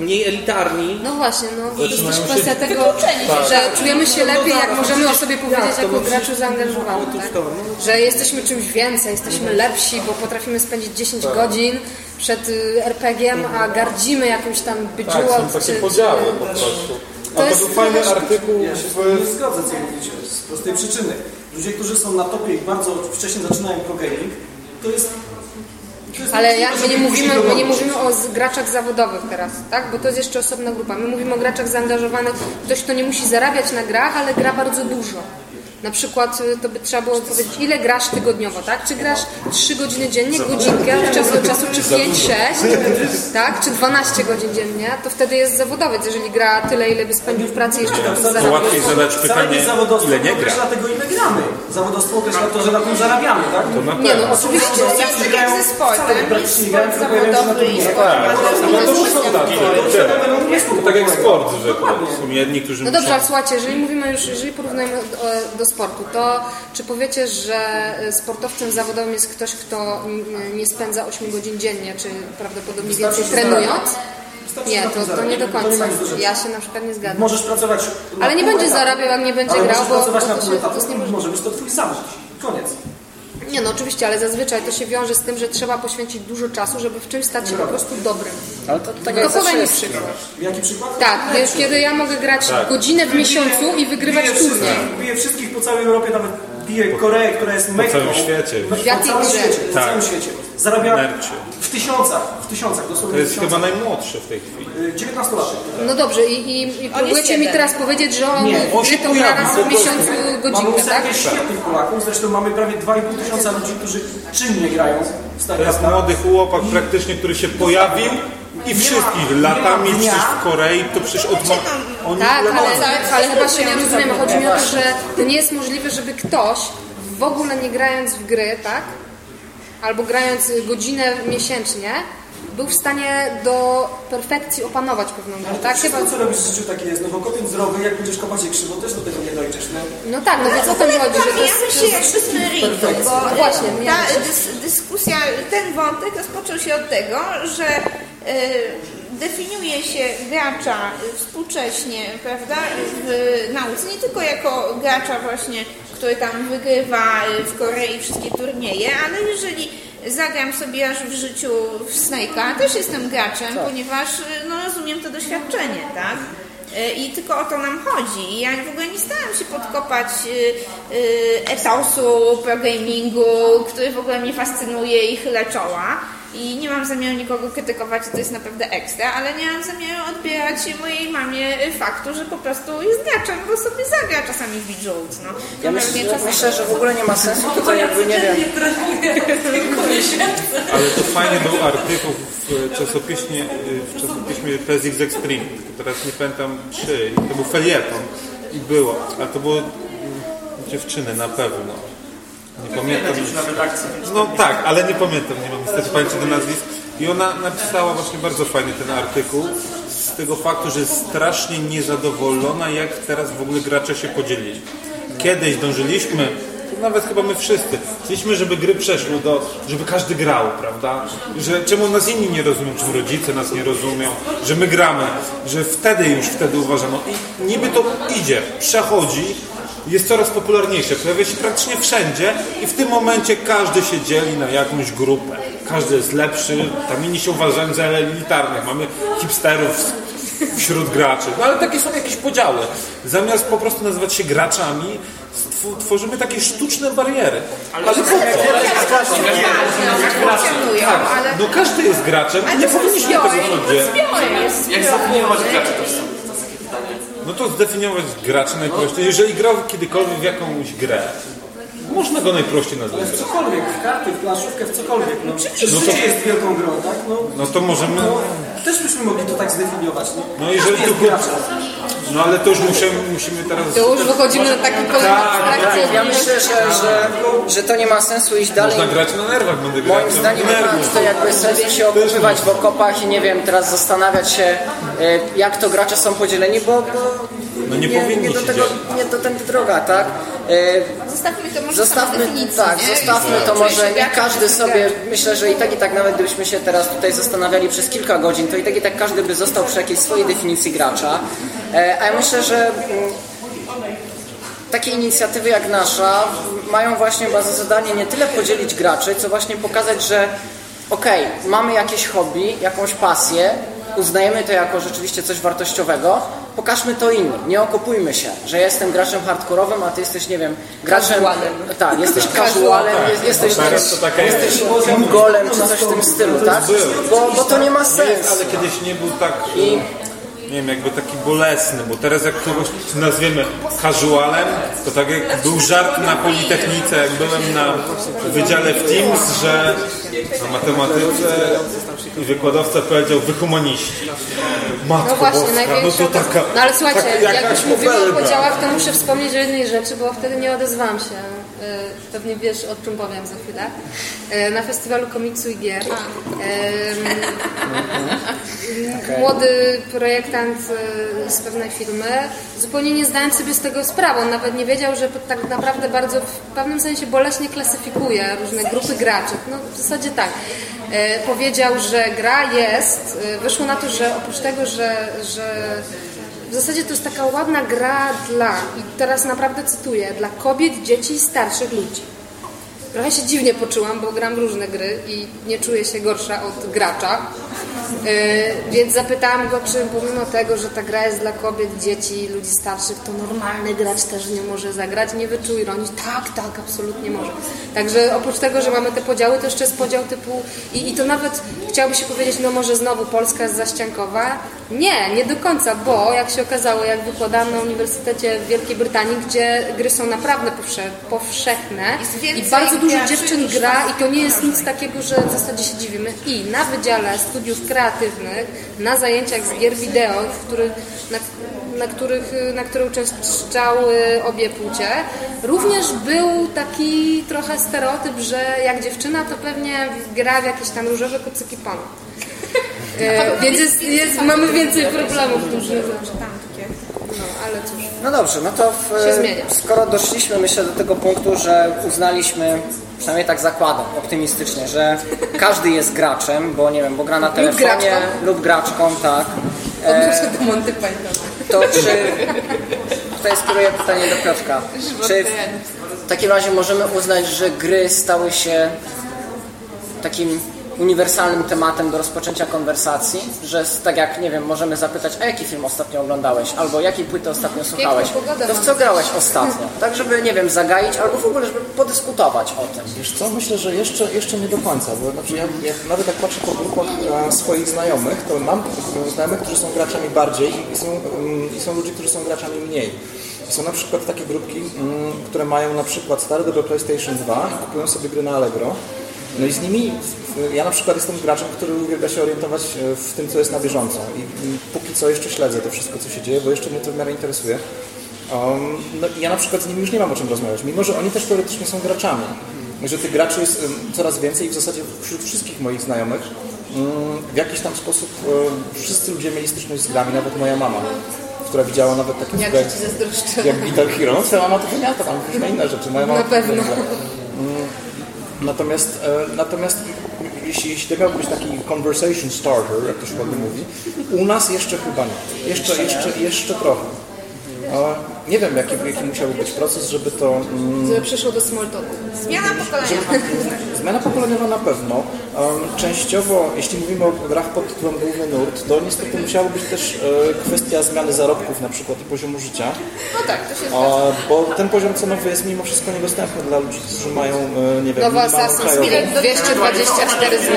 mniej elitarni. No właśnie, no to jest też kwestia tego, tak. że czujemy się lepiej, jak możemy o sobie powiedzieć jako graczu zaangażowanym, tak? że jesteśmy czymś więcej, jesteśmy lepsi, bo potrafimy spędzić 10 tak. godzin przed y, RPG-iem, a gardzimy jakimś tam Bejeweled. Tak, są takie podziały po prostu. A to, był fajny artykuł. Ja się nie zgodzę, co mówicie, z prostej przyczyny. Ludzie, którzy są na topie i bardzo wcześnie zaczynają pro gaming, to jest ale ja, my, nie mówimy, my nie mówimy o graczach zawodowych teraz, tak? Bo to jest jeszcze osobna grupa. My mówimy o graczach zaangażowanych, ktoś, kto nie musi zarabiać na grach, ale gra bardzo dużo. Na przykład y, to by trzeba było powiedzieć, ile grasz tygodniowo, tak? Czy grasz 3 godziny dziennie, godzinkę od czasu do czasu, czy 5, 6, tak? Czy 12 godzin dziennie, to wtedy jest zawodowiec, jeżeli gra tyle, ile by spędził w pracy jeszcze tam zarabia. łatwiej zadać pytanie, ile nie gra. dlatego ile gramy. Zawodowstwo określa to, że na tym zarabiamy, tak? To na nie, no oczywiście. To jest tak jak ze sportem, jest sport zawodowy i tak jak sport, że w sumie niektórzy No dobrze, ale słuchajcie, jeżeli mówimy już, jeżeli porównujemy do sportu, to czy powiecie, że sportowcem zawodowym jest ktoś, kto nie spędza 8 godzin dziennie, czy prawdopodobnie więcej trenując? Nie, to, to nie do końca. Ja się na przykład nie zgadzam. Możesz pracować. Ale nie będzie zarabiał, jak nie będzie grał, bo, bo to, się, to być to twój zawód. Koniec. Nie, no oczywiście, ale zazwyczaj to się wiąże z tym, że trzeba poświęcić dużo czasu, żeby w czymś stać się po prostu dobrym. Ale to tak jak mi przykład. Jaki przykład? Tak, wiesz, kiedy ja mogę grać tak. godzinę w miesiącu i wygrywać turniej. Biję wszystkich po całej Europie, nawet bije Koreę, która jest Meką. Po całym świecie. W jakiej grze? Po całym świecie. Zarabia w tysiącach, w tysiącach, dosłownie To jest chyba najmłodszy w tej chwili. 19 lat. No dobrze, i, i, i próbujecie mi teraz powiedzieć, że on, to gra raz w miesiącu godzinkę, tak? Mamy świetnych Polaków, zresztą mamy prawie 2,5 tysiąca ludzi, którzy czynnie grają w To jest młody chłopak praktycznie, który się pojawił i wszystkich latami przecież w Korei to przecież od oni Tak, ale, ale chyba się nie rozumiemy. Chodzi mi o to, że to nie jest możliwe, żeby ktoś w ogóle nie grając w gry, tak? Albo grając godzinę miesięcznie, był w stanie do perfekcji opanować pewną grę, tak? Chyba... co robisz w życiu takie jest, no bo kopiąc zdrowy, jak będziesz kopać je krzywo, też do tego nie dojdziesz, no. No tak, no więc o to mi chodzi, że to jest... Ja myślę, jakbyśmy meritum, bo no właśnie, ta dys dyskusja, ten wątek rozpoczął się od tego, że definiuje się gracza współcześnie, prawda, w nauce, nie tylko jako gracza właśnie, który tam wygrywa w Korei wszystkie turnieje, ale jeżeli zagram sobie aż w życiu w Snake'a, też jestem graczem, tak. ponieważ no, rozumiem to doświadczenie, tak? I tylko o to nam chodzi. Ja w ogóle nie starałam się podkopać etosu pro gamingu, który w ogóle mnie fascynuje i chylę czoła i nie mam zamiaru nikogo krytykować, to jest naprawdę ekstra, ale nie mam zamiaru odbierać mojej mamie faktu, że po prostu jest graczem, bo sobie zagra czasami w. No. Ja myślę, czasami... myślę, że w ogóle nie ma sensu tutaj jakby, nie wiem... Ale to fajny był artykuł w czasopiśmie, w czasopiśmie PSX Extreme, teraz nie pamiętam czy, to był felieton i było, a to było dziewczyny na pewno pamiętam. No tak, ale nie pamiętam, nie mam niestety pamięci do nazwisk. I ona napisała właśnie bardzo fajny ten artykuł z tego faktu, że jest strasznie niezadowolona, jak teraz w ogóle gracze się podzielili. Kiedyś dążyliśmy, nawet chyba my wszyscy, chcieliśmy, żeby gry przeszły do, żeby każdy grał, prawda? Że czemu nas inni nie rozumią, czemu rodzice nas nie rozumią, że my gramy, że wtedy już wtedy uważano. I niby to idzie, przechodzi, jest coraz popularniejsze, pojawia się praktycznie wszędzie i w tym momencie każdy się dzieli na jakąś grupę. Każdy jest lepszy, tam inni się uważają za elitarnych. Mamy hipsterów wśród graczy. No ale takie są jakieś podziały. Zamiast po prostu nazywać się graczami, tworzymy takie sztuczne bariery. Ale, ale po co? Tak, no każdy jest graczem nie powinniśmy tego robić. Jak zdefiniować graczy to no to zdefiniować gracza najprościej. Jeżeli grał kiedykolwiek w jakąś grę, można go najprościej nazwać. Ale w cokolwiek, w karty, w planszówkę, w cokolwiek. No, no to jest wielką grą, tak? No, no to możemy... No, też byśmy mogli to tak zdefiniować. No, no jeżeli tylko... No ale to już musimy, musimy teraz... To już wychodzimy na taki kolejny tak, tak, Ja myślę, że, że, że to nie ma sensu iść dalej. Można grać na nerwach, będę grać Moim zdaniem nie ma tutaj jakby sensu się okupywać w okopach i nie wiem, teraz zastanawiać się, e, jak to gracze są podzieleni, bo, bo No nie, nie, nie, do tego, nie do tędy droga, tak? E, Zostawmy to może Zostawmy, definicję, tak, nie? zostawmy I to może, jak każdy sobie, myślę, że i tak i tak nawet gdybyśmy się teraz tutaj zastanawiali przez kilka godzin, to i tak i tak każdy by został przy jakiejś swojej definicji gracza. E, A ja myślę, że mm, takie inicjatywy jak nasza mają właśnie za zadanie nie tyle podzielić graczy, co właśnie pokazać, że okej, mamy jakieś hobby, jakąś pasję, uznajemy to jako rzeczywiście coś wartościowego, pokażmy to innym, nie okopujmy się, że jestem graczem hardkorowym, a ty jesteś, nie wiem, graczem... Tak, jesteś [LAUGHS] casualem, jest, jesteś, Teraz to taka jest- jesteś mongolem czy coś w tym stylu, tak? Bo, bo to nie ma sensu. ale kiedyś nie był tak, nie wiem, jakby taki bolesny, bo teraz jak kogoś nazwiemy casualem, to tak jak był żart na Politechnice, jak byłem na wydziale w Teams, że na matematyce i wykładowca powiedział wy humaniści. Matko No właśnie, boska, no największa... to taka... No ale słuchajcie, taka jak już mówimy o podziałach, to muszę wspomnieć o jednej rzeczy, bo wtedy nie odezwałam się. Y, Pewnie wiesz, o czym powiem za chwilę. Y, Na festiwalu komiksu i gier. Ym, Młody projektant z pewnej firmy, zupełnie nie zdając sobie z tego sprawy, on nawet nie wiedział, że tak naprawdę bardzo w pewnym sensie boleśnie klasyfikuje różne grupy graczy. No w zasadzie tak. Powiedział, że gra jest, wyszło na to, że oprócz tego, że, że w zasadzie to jest taka ładna gra dla, i teraz naprawdę cytuję, dla kobiet, dzieci i starszych ludzi. Trochę się dziwnie poczułam, bo gram różne gry i nie czuję się gorsza od gracza. Yy, więc zapytałam go, czy pomimo tego, że ta gra jest dla kobiet, dzieci, ludzi starszych, to normalny gracz też nie może zagrać. Nie wyczuł ironii. Tak, tak, absolutnie może. Także oprócz tego, że mamy te podziały, to jeszcze jest podział typu... I, i to nawet chciałoby się powiedzieć, no może znowu Polska jest zaściankowa. Nie, nie do końca, bo jak się okazało, jak wykładałam na Uniwersytecie w Wielkiej Brytanii, gdzie gry są naprawdę powsze, powszechne i bardzo dużo dziewczyn gra i to nie jest nic takiego, że w zasadzie się dziwimy. I na Wydziale Studiów Kreatywnych, na zajęciach z gier wideo, w których, na, na, których, na które uczęszczały obie płcie, również był taki trochę stereotyp, że jak dziewczyna, to pewnie gra w jakieś tam różowe kucyki pana. [LAUGHS] E, więc jest, jest, mamy więcej problemów w tym życiu. No, ale cóż. No dobrze, no to w, skoro doszliśmy myślę do tego punktu, że uznaliśmy, przynajmniej tak zakładam optymistycznie, że każdy jest graczem, bo nie wiem, bo gra na telefonie graczką. lub graczką, tak. Odnoszę do Monty Python. To czy... Tutaj skieruję pytanie do Piotrka. Czy w takim razie możemy uznać, że gry stały się takim uniwersalnym tematem do rozpoczęcia konwersacji, że tak jak, nie wiem, możemy zapytać, a jaki film ostatnio oglądałeś, albo jakiej płyty ostatnio słuchałeś, to w co grałeś ostatnio, tak żeby, nie wiem, zagaić, albo w ogóle, żeby podyskutować o tym. Wiesz co, myślę, że jeszcze, jeszcze nie do końca, bo znaczy ja, ja nawet jak patrzę po grupach e, swoich znajomych, to mam znajomych, którzy są graczami bardziej i są, mm, i są ludzie, którzy są graczami mniej. Są na przykład takie grupki, mm, które mają na przykład stare dobre PlayStation 2 i kupują sobie gry na Allegro. No i z nimi, ja na przykład jestem graczem, który uwielbia się orientować e, w tym, co jest na bieżąco. I, i póki co jeszcze śledzę to wszystko, co się dzieje, bo jeszcze mnie to w miarę interesuje. Um, no i ja na przykład z nimi już nie mam o czym rozmawiać, mimo że oni też teoretycznie są graczami. Że tych graczy jest coraz więcej i w zasadzie wśród wszystkich moich znajomych mm, w jakiś tam sposób em, wszyscy ludzie mieli styczność z grami, nawet moja mama, która widziała nawet takie Jak zazdroszczę. jak Guitar Hero. No, twoja mama to wymiata tam różne inne rzeczy. Moja mama Na pewno. Natomiast, e, natomiast jeśli, jeśli to miał być taki conversation starter, jak to się mówi, u nas jeszcze chyba nie. Jeszcze, jeszcze, jeszcze trochę. Nie wiem, jaki, jaki musiałby być proces, żeby to... mm, Żeby przeszło do small talku. Zmiana pokoleniowa. [LAUGHS] Zmiana pokoleniowa na pewno. Um, Częściowo, jeśli mówimy o grach pod tytułem Główny Nurt, to niestety musiałaby być też e, kwestia zmiany zarobków na przykład i poziomu życia. No tak, to się A, bo ten poziom cenowy jest mimo wszystko niedostępny dla ludzi, którzy mają, e, nie wiem, Nowa Assassin's. Creed 224 zł.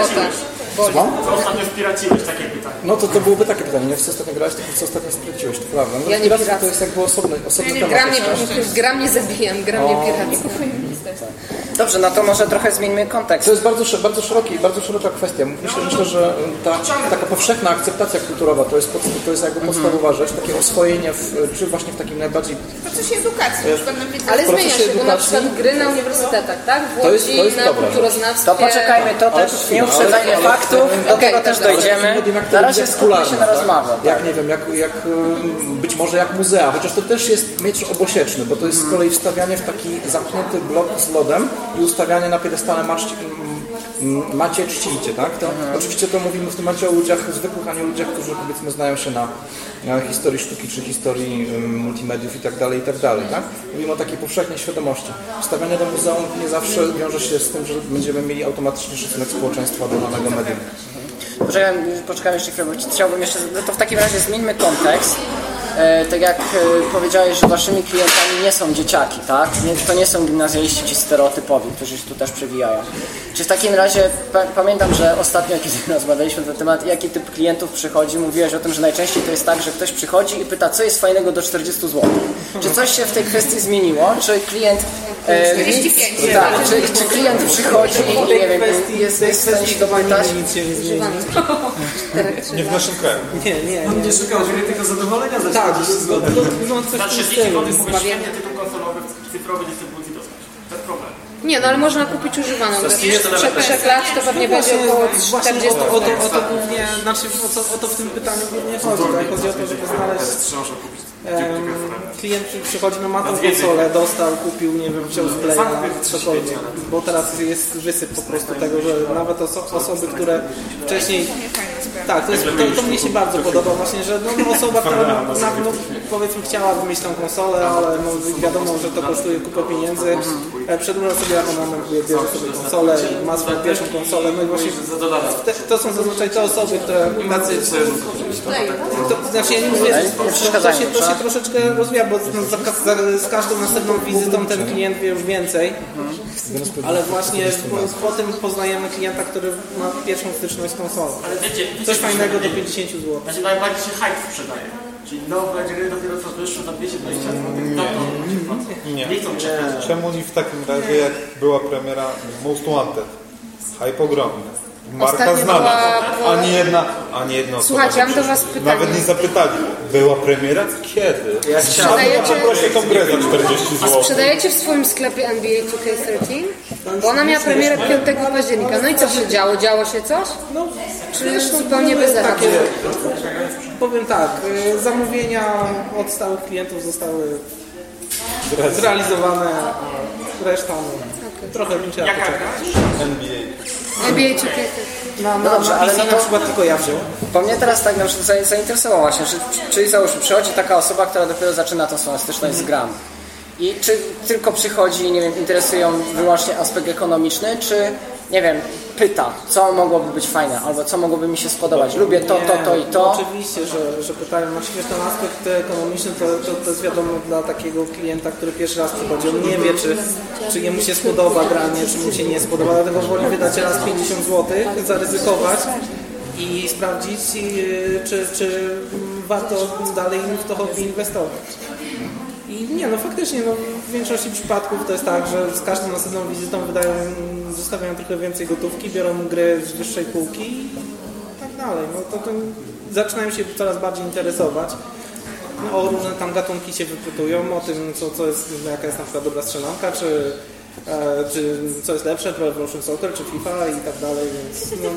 Słucham? To ostatnio spiraciłeś takie pytanie. No to to byłoby takie pytanie, nie w co ostatnio grałeś, tylko w co ostatnio straciłeś, to prawda. No, Ja nie to jest jakby osobny, osobny Ja nie, temat. gra mnie, jeszcze. gra mnie zabijam, gra mnie O. Dobrze, no to może trochę zmieńmy kontekst. To jest bardzo, bardzo, szeroki, bardzo szeroka kwestia. Myślę, myślę że ta taka powszechna akceptacja kulturowa to jest, pod, to jest jakby podstawowa rzecz, takie oswojenie, w, czy właśnie w takim najbardziej... W procesie edukacji. Ale W procesie zmienia się, bo na edukacji- przykład gry na uniwersytetach, tak? W To jest- Łodzi, to jest na dobre. kulturoznawstwie. To poczekajmy, to też nie uprzedzajmy faktów, do tego też dobra. dojdziemy. Na razie skupmy się na popularne, rozmowę. Tak? Jak nie wiem, jak, jak ym, być może jak muzea, chociaż to też jest miecz obosieczny, bo to jest z kolei wstawianie w taki zamknięty blok z lodem i ustawianie na piedestale maczci, macie czcicie, tak? To, Oczywiście to mówimy w tym momencie o ludziach zwykłych, a nie o ludziach, którzy powiedzmy znają się na, na historii sztuki, czy historii multimediów i tak dalej, i tak dalej, tak? Mówimy o takiej powszechnej świadomości. Wstawianie do muzeum nie zawsze wiąże się z tym, że będziemy mieli automatycznie szacunek społeczeństwa do danego medium. Poczekaj, poczekam jeszcze chwilę, bo chciałbym jeszcze, no to w takim razie zmieńmy kontekst. E, tak jak e, powiedziałeś, że waszymi klientami nie są dzieciaki, tak? Nie, to nie są gimnazjaliści ci stereotypowi, którzy się tu też przewijają. Czy w takim razie, pa, pamiętam, że ostatnio [LAUGHS] kiedy rozmawialiśmy na ten temat, jaki typ klientów przychodzi, mówiłeś o tym, że najczęściej to jest tak, że ktoś przychodzi i pyta, co jest fajnego do 40 zł. Czy coś się w tej kwestii zmieniło? Czy klient... E, 45. tak, czy, czy klient przychodzi i nie wiem, jest, jest w stanie się dopytać? Nic się nie zmieni. Nie w naszym kraju. Nie, nie, On nie. nie szukał tylko zadowolenia za Tak, 40 zł. no, no coś Za w tym 30 stylu. zł mogę świetnie tytuł konsolowy w cyfrowej dystrybucji dostać. Bez problemu. Nie, no ale można kupić używaną. To 3 lat to pewnie będzie około Właśnie 40 o to, o, to, o to głównie, znaczy o to, o to w tym pytaniu głównie chodzi. Tak? Chodzi o to, żeby znaleźć em, klient przychodzi na matą konsolę, dostał, kupił, nie wiem, wziął z playa, cokolwiek. Bo teraz jest wysyp po prostu tego, że nawet oso osoby, które wcześniej... Tak, to, jest, to, to mnie się bardzo podoba właśnie, że no, no, osoba, która na, na, no, powiedzmy chciałaby mieć tą konsolę, ale no, wiadomo, że to kosztuje kupę pieniędzy. E, Przedłuża sobie abonament, bierze sobie konsolę i ma swoją pierwszą konsolę. No i właśnie te, to są zazwyczaj te osoby, które tacy... To, znaczy ja nie mówię, to, to, się, to się troszeczkę rozwija, bo no, za, za, z każdą następną wizytą ten klient wie już więcej. Ale właśnie po, po tym poznajemy klienta, który ma pierwszą styczność z konsolą. Ale wiecie, wiecie Coś co fajnego do dzieje? 50 zł. Znaczy najbardziej się hype sprzedaje. Czyli nowe gry dopiero co wyszły za 220 zł. Mm, To to Nie. Nie chcą czekać. Czemu nie w takim razie, jak była premiera Most Wanted? Hype ogromny. Marka Ostatnio znana. była- Ani jedna, ani jedna osoba. Słuchajcie, mam do was pytanie. Nawet nie zapytali. Była premiera? Kiedy? Ja Sprzedajecie, Proszę za 40 a zł. sprzedajecie w swoim sklepie NBA 2K13? Bo ona miała premierę 5 października. No i co się działo? Działo się coś? No, Czy zupełnie bez takie, powiem tak, y, zamówienia od stałych klientów zostały zrealizowane, a reszta no, trochę bym chciała Jaka poczekać. NBA. 2K13. Na, No na, dobrze, na ale no na to- przykład tylko ja wziąłem. Bo mnie teraz tak na przykład za- zainteresowało właśnie, że, czyli załóżmy, przychodzi taka osoba, która dopiero zaczyna tą swoją styczność z grami. I czy tylko przychodzi, nie wiem, interesują wyłącznie aspekt ekonomiczny, czy, nie wiem, pyta, co mogłoby być fajne, albo co mogłoby mi się spodobać. Lubię to, to, to i to. Oczywiście, że, że pytają. No śmieszny aspekt ekonomiczny to, to, to jest wiadomo dla takiego klienta, który pierwszy raz przychodzi. On nie wie, czy, czy jemu się spodoba granie, czy mu się nie spodoba. Dlatego woli wydać raz 50 zł, zaryzykować i sprawdzić, y, czy, czy warto dalej w to hobby inwestować. I nie, no faktycznie, no, w większości przypadków to jest tak, że z każdą następną wizytą wydają, zostawiają trochę więcej gotówki, biorą gry z wyższej półki i tak dalej. No to, to zaczynają się coraz bardziej interesować. No, o różne tam gatunki się wypytują, o tym, co, co jest, jaka jest na przykład dobra strzelanka, czy, czy co jest lepsze, Pro Evolution Soccer, czy FIFA i tak dalej, więc no,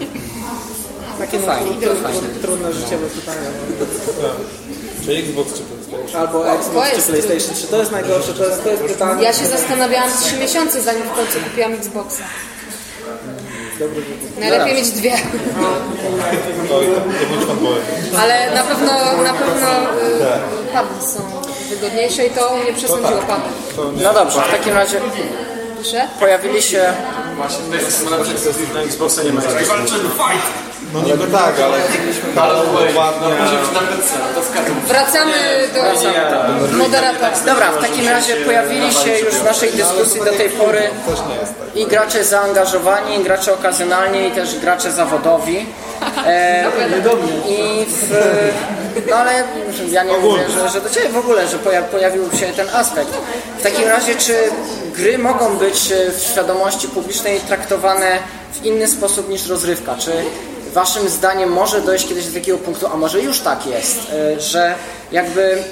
takie no, fajnie, to tru- fajnie. trudne życiowe pytania. No. Czy Xbox, czy PlayStation? Albo to Xbox, czy PlayStation, czy to jest najgorsze, to jest, to jest pytanie. Ja się zastanawiałam 3 miesiące, zanim w końcu kupiłam Xboxa. Dobry. Najlepiej mieć dwie. Fanboyem. Ale na pewno, na pewno y, pady są wygodniejsze i to mnie przesądziło pady. No dobrze, w takim razie Proszę? pojawili się Właśnie, to jest na Xboxa nie ma No niby tak, ale ładnie. Wracamy do moderatora. Dobra, w takim razie pojawili się już w naszej dyskusji do tej pory i gracze zaangażowani, i gracze okazjonalni, i też gracze zawodowi. [LAUGHS] E, I w, No ale ja nie mówię, że, że do Ciebie w ogóle, że pojawił się ten aspekt. W takim razie, czy gry mogą być e, w świadomości publicznej traktowane w inny sposób niż rozrywka? Czy Waszym zdaniem może dojść kiedyś do takiego punktu, a może już tak jest, e, że jakby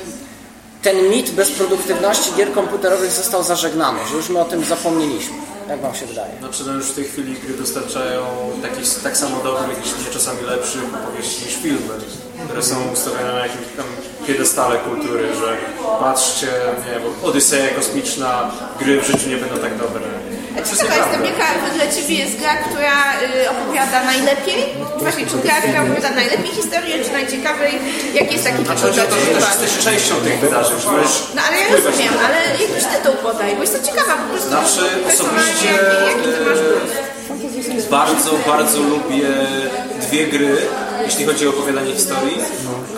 ten mit bezproduktywności gier komputerowych został zażegnany, że już my o tym zapomnieliśmy. Jak Wam się wydaje? Znaczy no już w tej chwili gry dostarczają takich, tak samo dobrych, jeśli nie czasami lepszych opowieści niż filmy, które są ustawione na jakimś tam piedestale kultury, że patrzcie, nie wiem, Odyseja kosmiczna, gry w życiu nie będą tak dobre. Ciekawa jestem, jaka dla Ciebie jest gra, która y, opowiada najlepiej? Właśnie, czy gra, która opowiada najlepiej historię, czy najciekawiej? Jaki jest taki tytuł Ciebie? To, że jesteś częścią tych wydarzeń. No ale ja rozumiem, ale jakiś tytuł podaj, bo jestem ciekawa po prostu. Znaczy, osobiście jaki, jaki Ty masz gust? bardzo, bardzo lubię dwie gry, jeśli chodzi o opowiadanie historii.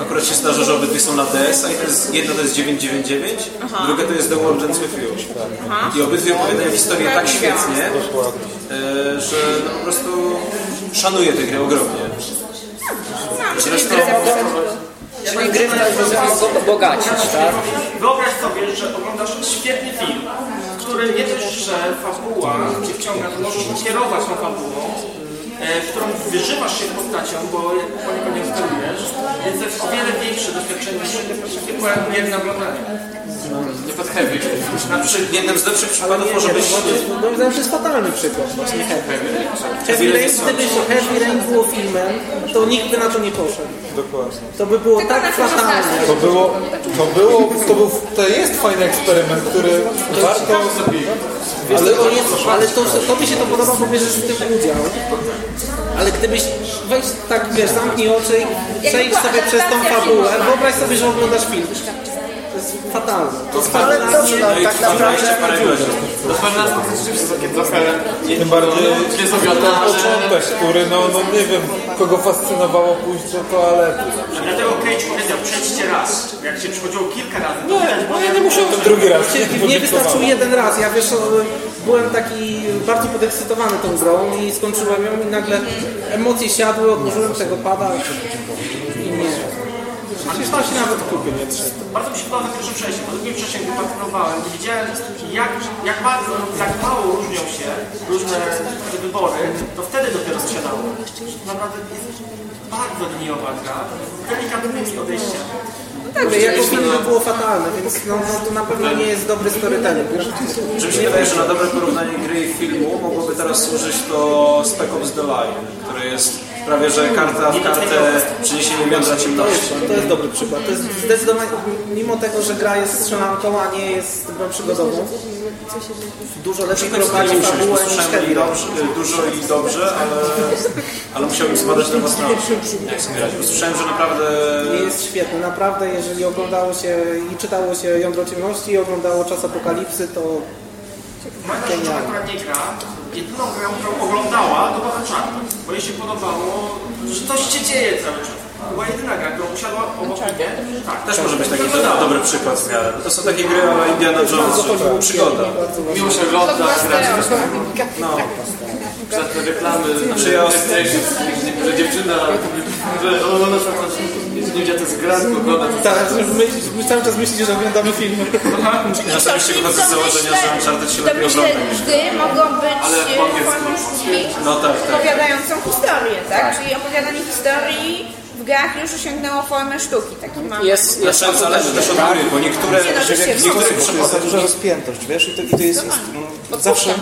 Akurat się zdarza, że obydwie są na DS-a i to jest, jedna to jest 999, Aha. druga to jest The World Ends With You. I obydwie opowiadają historię tak świetnie, e, że no po prostu szanuję tę grę ogromnie. Zresztą Czyli gry mogą bogacić, tak? Wyobraź sobie, że oglądasz świetny film, który nie dość, że fabuła cię wciąga, to możesz kierować tą fabułą, w którą wyżywasz się postacią, bo poniekąd nie sterujesz, więc to jest o wiele większe doświadczenie niż zwykłe mierne oglądanie. Nie pod heavy. Jednym z lepszych przykładów może być... Moim zdaniem to jest fatalny przykład właśnie Heavy. Heavy Rain, gdyby Heavy Rain było filmem, to nikt by na to nie poszedł. Dokładnie. To by było tak fatalne. To było, to było, to był, to jest fajny eksperyment, który warto... Ale, to jest, ale to, tobie się to podoba, bo bierzesz w tym udział. Ale gdybyś weź tak, wiesz, zamknij oczy i przejdź sobie przez tą fabułę, wyobraź sobie, że oglądasz film. To jest fatalne. To jest Ale dobrze, no, tak naprawdę... To jest takie trochę... Tym bardziej ten początek, który, no, no nie wiem, kogo fascynowało pójść do toalety. Dlatego Cage powiedział, przejdźcie raz. Jak się przychodziło kilka razy, to Nie, no ja nie muszę... Drugi raz. Nie wystarczył jeden raz. Ja wiesz, byłem taki bardzo podekscytowany tą grą i skończyłem ją i nagle emocje siadły, odłożyłem tego pada 13 nawet kupię, nie 3. Bardzo mi się podoba pierwsze przejście, bo drugie wcześniej gdy parkowałem, widziałem jak, jak bardzo, jak mało różnią się różne wybory, to wtedy dopiero sprzedało. Naprawdę jest bardzo dniowa gra, delikatnymi odejściami. No tak, jako film by było fatalne, więc no, no, to na pewno nie jest dobry storytelling. Czy mi się wydaje, że na dobre porównanie gry i filmu mogłoby teraz służyć to Spec Ops The Line, które jest prawie, że karta w kartę przyniesienie jądra ciemności. To jest dobry przykład. To jest zdecydowanie, mimo tego, że gra jest strzelanką, a nie jest grą przygodową, dużo lepiej prowadzi fabułę niż Heavy dobrze, Dużo i dobrze, ale, ale musiałbym zbadać na własne oczy. Usłyszałem, że naprawdę... Jest świetny. Naprawdę, jeżeli oglądało się i czytało się Jądro Ciemności i oglądało Czas Apokalipsy, to Moja nie gra, jedyną grę, którą oglądała, to była Uncharted, bo jej się podobało, że coś się dzieje cały czas. To była jedyna gra, którą usiadła obok mnie. Tak, Też może być taki do, dobry przykład w miarę. To są takie gry ale Indiana Jones, że to była przygoda. Miło się ogląda, grać No. przed reklamy, Znaczy ja że dziewczyna, że ona na przykład nie wiedziała, to jest gra, tylko ogląda Tak, my, cały czas myślicie, że oglądamy filmy. Ja osobiście wychodzę z założenia, że Uncharted się lepiej ogląda niż gry mogą być Ale e, formą sztuki No tak, tak. opowiadającą historię, tak? Czyli opowiadanie historii w grach już osiągnęło formę sztuki. Taki mam. Jest, jest Znaczy, zależy też od gry, bo niektóre, Nie, no, niektóre wstrzymuje. To jest za duża rozpiętość, wiesz, i to, i to jest, jest no, zawsze,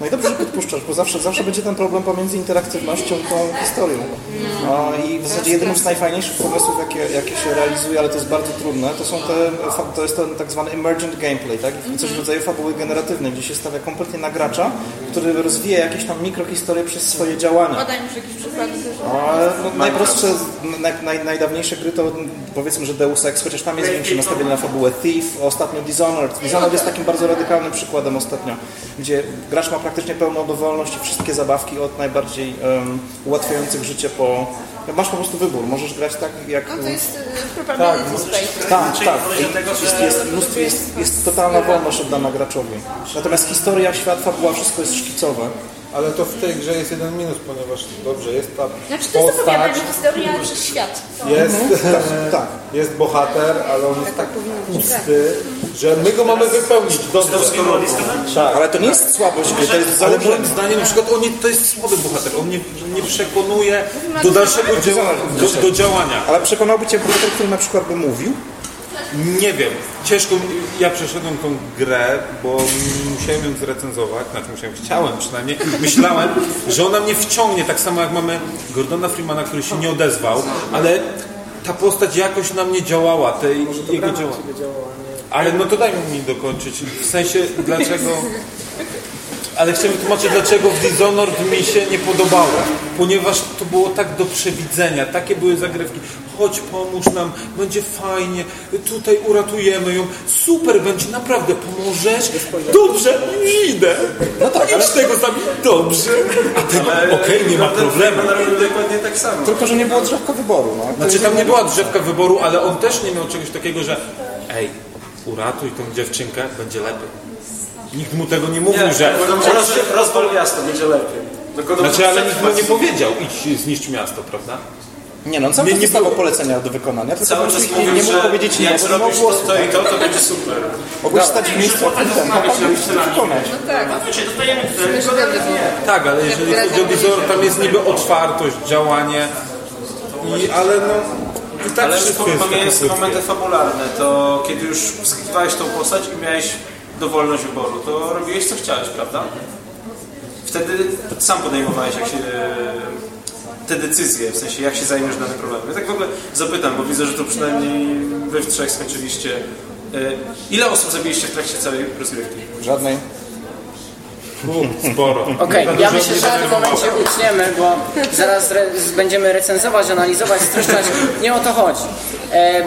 no i dobrze, że podpuszczasz, bo zawsze, zawsze będzie ten problem pomiędzy interaktywnością tą historią. No, I w zasadzie jednym z najfajniejszych pomysłów, jakie, jakie się realizuje, ale to jest bardzo trudne, to są te, to jest ten tak zwany emergent gameplay, tak? coś w rodzaju fabuły generatywnej, gdzie się stawia kompletnie na gracza, który rozwija jakieś tam mikrohistorie przez swoje działania. Podaj mi. Ale no, najprostsze, naj, naj, najdawniejsze gry to powiedzmy, że Deus Ex, chociaż tam jest większe nastawienie na fabułę Thief, ostatnio Dishonored. Dishonored jest takim bardzo radykalnym przykładem ostatnio, gdzie gracz ma praktycznie pełną dowolność i wszystkie zabawki od najbardziej um, ułatwiających życie po... Masz po prostu wybór, możesz grać tak jak... No to jest y, probability space. Tak, tak. Jest, jest, mnóstwo, jest, jest totalna wolność oddana graczowi. Natomiast historia, świat, fabuła, wszystko jest szkicowe. Ale to w tej grze jest jeden minus, ponieważ dobrze, jest ta Znaczy to jest postać, opowiadanie historii, ale przez świat. jest, Mhm. e, [LAUGHS] Tak. jest bohater, ale on jest tak pusty, że my go mamy wypełnić dobrze. Tak, ale to nie jest słabość gry, to jest Ale założenie. moim zdaniem na przykład on nie, to jest słaby bohater, on nie, nie przekonuje do dalszego dzieła, do, do działania. Ale przekonałby cię bohater, który na przykład by mówił? Nie wiem, ciężko, ja przeszedłem tą grę, bo musiałem ją zrecenzować, znaczy musiałem, chciałem przynajmniej, myślałem, że ona mnie wciągnie, tak samo jak mamy Gordona Freemana, który się nie odezwał, ale ta postać jakoś na mnie działała, te jego działania. Ale no to daj mi dokończyć, w sensie dlaczego... Ale chcę wytłumaczyć, dlaczego w Dishonored mi się nie podobało. Ponieważ to było tak do przewidzenia, takie były zagrywki. Chodź, pomóż nam, będzie fajnie, tutaj uratujemy ją. Super będzie, naprawdę pomożesz. Dobrze, idę. No tak, ale tego. Dobrze. A tego, okej, nie ma problemu. dokładnie tak samo. Tylko, że nie było drzewka wyboru. No. Znaczy tam nie była drzewka wyboru, ale on też nie miał czegoś takiego, że ej, uratuj tą dziewczynkę, będzie lepiej. Nikt mu tego nie mówił, że... Roz, rozwal miasto, będzie lepiej. Znaczy, ale nikt mu nie powiedział, idź zniszcz miasto, prawda? Nie no, cały Nie, czas nie dostawał było- polecenia do wykonania, tylko Cały czas mówił, nie mógł powiedzieć nie, bo nie miał głosu. to, to i to, to będzie super. Mogłeś stać w miejscu tym, mogłeś to wykonać. Tak, no wiecie, dostajemy Tak, ale jeżeli chodzi o Dishonored, tam jest niby otwartość, działanie, i, ale no... I tak Ale płytkie. momenty fabularne, to kiedy już wskakiwałeś tą postać i miałeś dowolność wyboru, to robiłeś co chciałeś, prawda? Wtedy sam podejmowałeś jak się, te decyzje, w sensie jak się zajmiesz danym problemem. Ja tak w ogóle zapytam, bo widzę, że to przynajmniej wy w trzech skończyliście. E, Ile osób zabiliście w trakcie całej rozgrywki? Żadnej. U, Sporo. Okej, Za ja myślę, że w tym momencie utniemy, bo zaraz re będziemy recenzować, analizować, streszczać. Nie o to chodzi. E,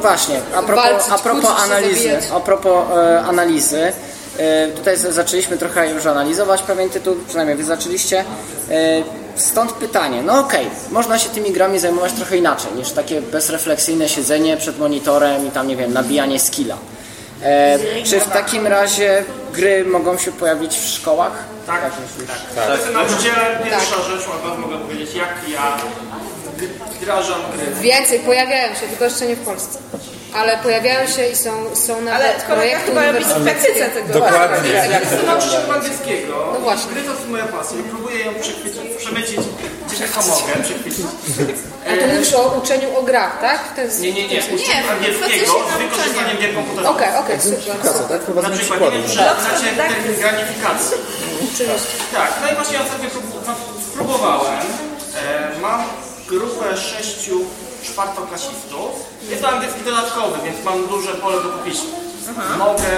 właśnie, a propos, Walczyć, a propos analizy, a propos e, analizy, e, tutaj zaczęliśmy trochę już analizować pewien tytuł, przynajmniej wy zaczęliście. E, stąd pytanie, no okej, można się tymi grami zajmować trochę inaczej niż takie bezrefleksyjne siedzenie przed monitorem i tam, nie wiem, nabijanie skilla. E, czy w takim razie gry mogą się pojawić w szkołach? Tak, Jak myślisz? tak. tak. Nauczyciele, pierwsza rzecz, od was mogę powiedzieć, jak ja gry. Więcej, pojawiają się, tylko jeszcze nie w Polsce. Ale pojawiają się i są, są nawet Ale projekty chyba robi w praktyce tego. Dokładnie. Jak jestem nauczycielem angielskiego, No właśnie. gry to jest moja pasja i próbuję ją przechwycić, przemycić, gdzie tylko mogę, przechwycić. A tu mówisz o uczeniu o grach, tak? To jest... Nie, nie, nie, w angielskiego z wykorzystaniem gier komputerowych. Okej, okej, super. Tak, Na przykład, nie przykładem. wiem, czy znacie termin granifikacji. Tak, no i właśnie ja sobie prób- spróbowałem. E, mam grupę sześciu czwartoklasistów. Jest to angielski dodatkowy, więc mam duże pole do popisu. Mogę,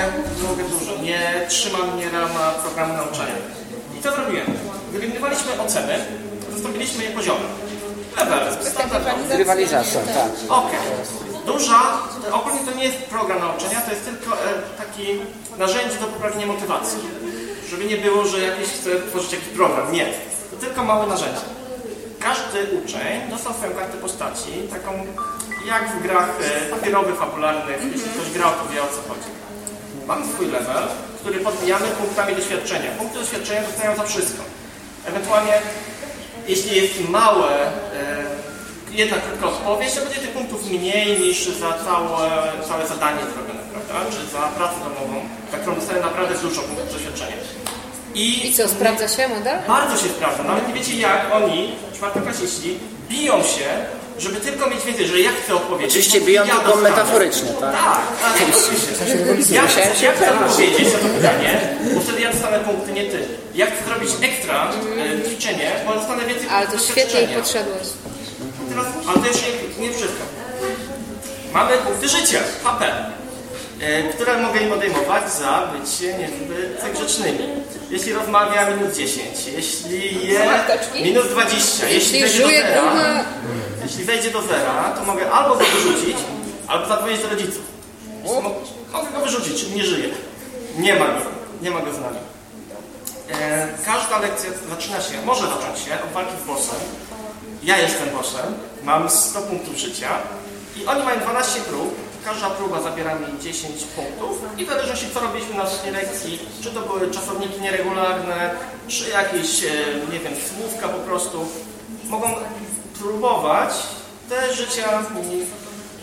mogę dużo. Nie trzyma mnie rama programu nauczania. I co zrobiłem? Wyeliminowaliśmy oceny, zostawiliśmy je poziomem. Level, standardowy. Rywalizacja, tak. Okej. Duża, ogólnie to nie jest program nauczania, to jest tylko e, taki narzędzie do poprawienia motywacji. Żeby nie było, że jakiś chce tworzyć jakiś program. Nie. To tylko małe narzędzie. Każdy uczeń dostał swoją kartę postaci, taką jak w grach e, papierowych, fabularnych, jeśli ktoś grał, to wie o co chodzi. Mamy swój level, który podbijamy punktami doświadczenia. Punkty doświadczenia dostają za wszystko. Ewentualnie, jeśli jest małe, e, jedna krótka odpowiedź, to będzie tych punktów mniej niż za całe, całe zadanie zrobione, prawda? Czy za pracę domową, za którą dostają naprawdę dużo punktów doświadczenia. I co, sprawdza się model? Bardzo się sprawdza. Nawet nie wiecie jak oni, czwartoklasiści, biją się, żeby tylko mieć więcej, że ja chcę odpowiedzieć. Oczywiście biją ja tylko metaforycznie, tak? Tak, tak, oczywiście. Ja chcę, ja chcę odpowiedzieć na to pytanie, bo wtedy ja dostanę punkty, nie ty. Ja chcę zrobić ekstra e, ćwiczenie, bo dostanę więcej Ale to świetnie i podszedłeś. Teraz, ale to jeszcze nie, nie wszystko. Mamy punkty życia, HP, które mogę im odejmować za bycie niezbyt grzecznymi. Jeśli rozmawia minus 10, jeśli je minus 20, jeśli Jeśli wejdzie do zera, jeśli wejdzie do zera, to mogę albo go wyrzucić, albo zadzwonić do rodziców. Mo- Mogę go wyrzucić, czyli nie żyje. Nie ma go, nie ma go z nami. E, każda lekcja zaczyna się, może zacząć się od walki z bossem. Ja jestem bossem, mam 100 punktów życia i oni mają 12 prób, każda próba zabiera mi 10 punktów i w zależności co robiliśmy na ostatniej lekcji, czy to były czasowniki nieregularne, czy jakieś, e, nie wiem, słówka po prostu, mogą próbować te życia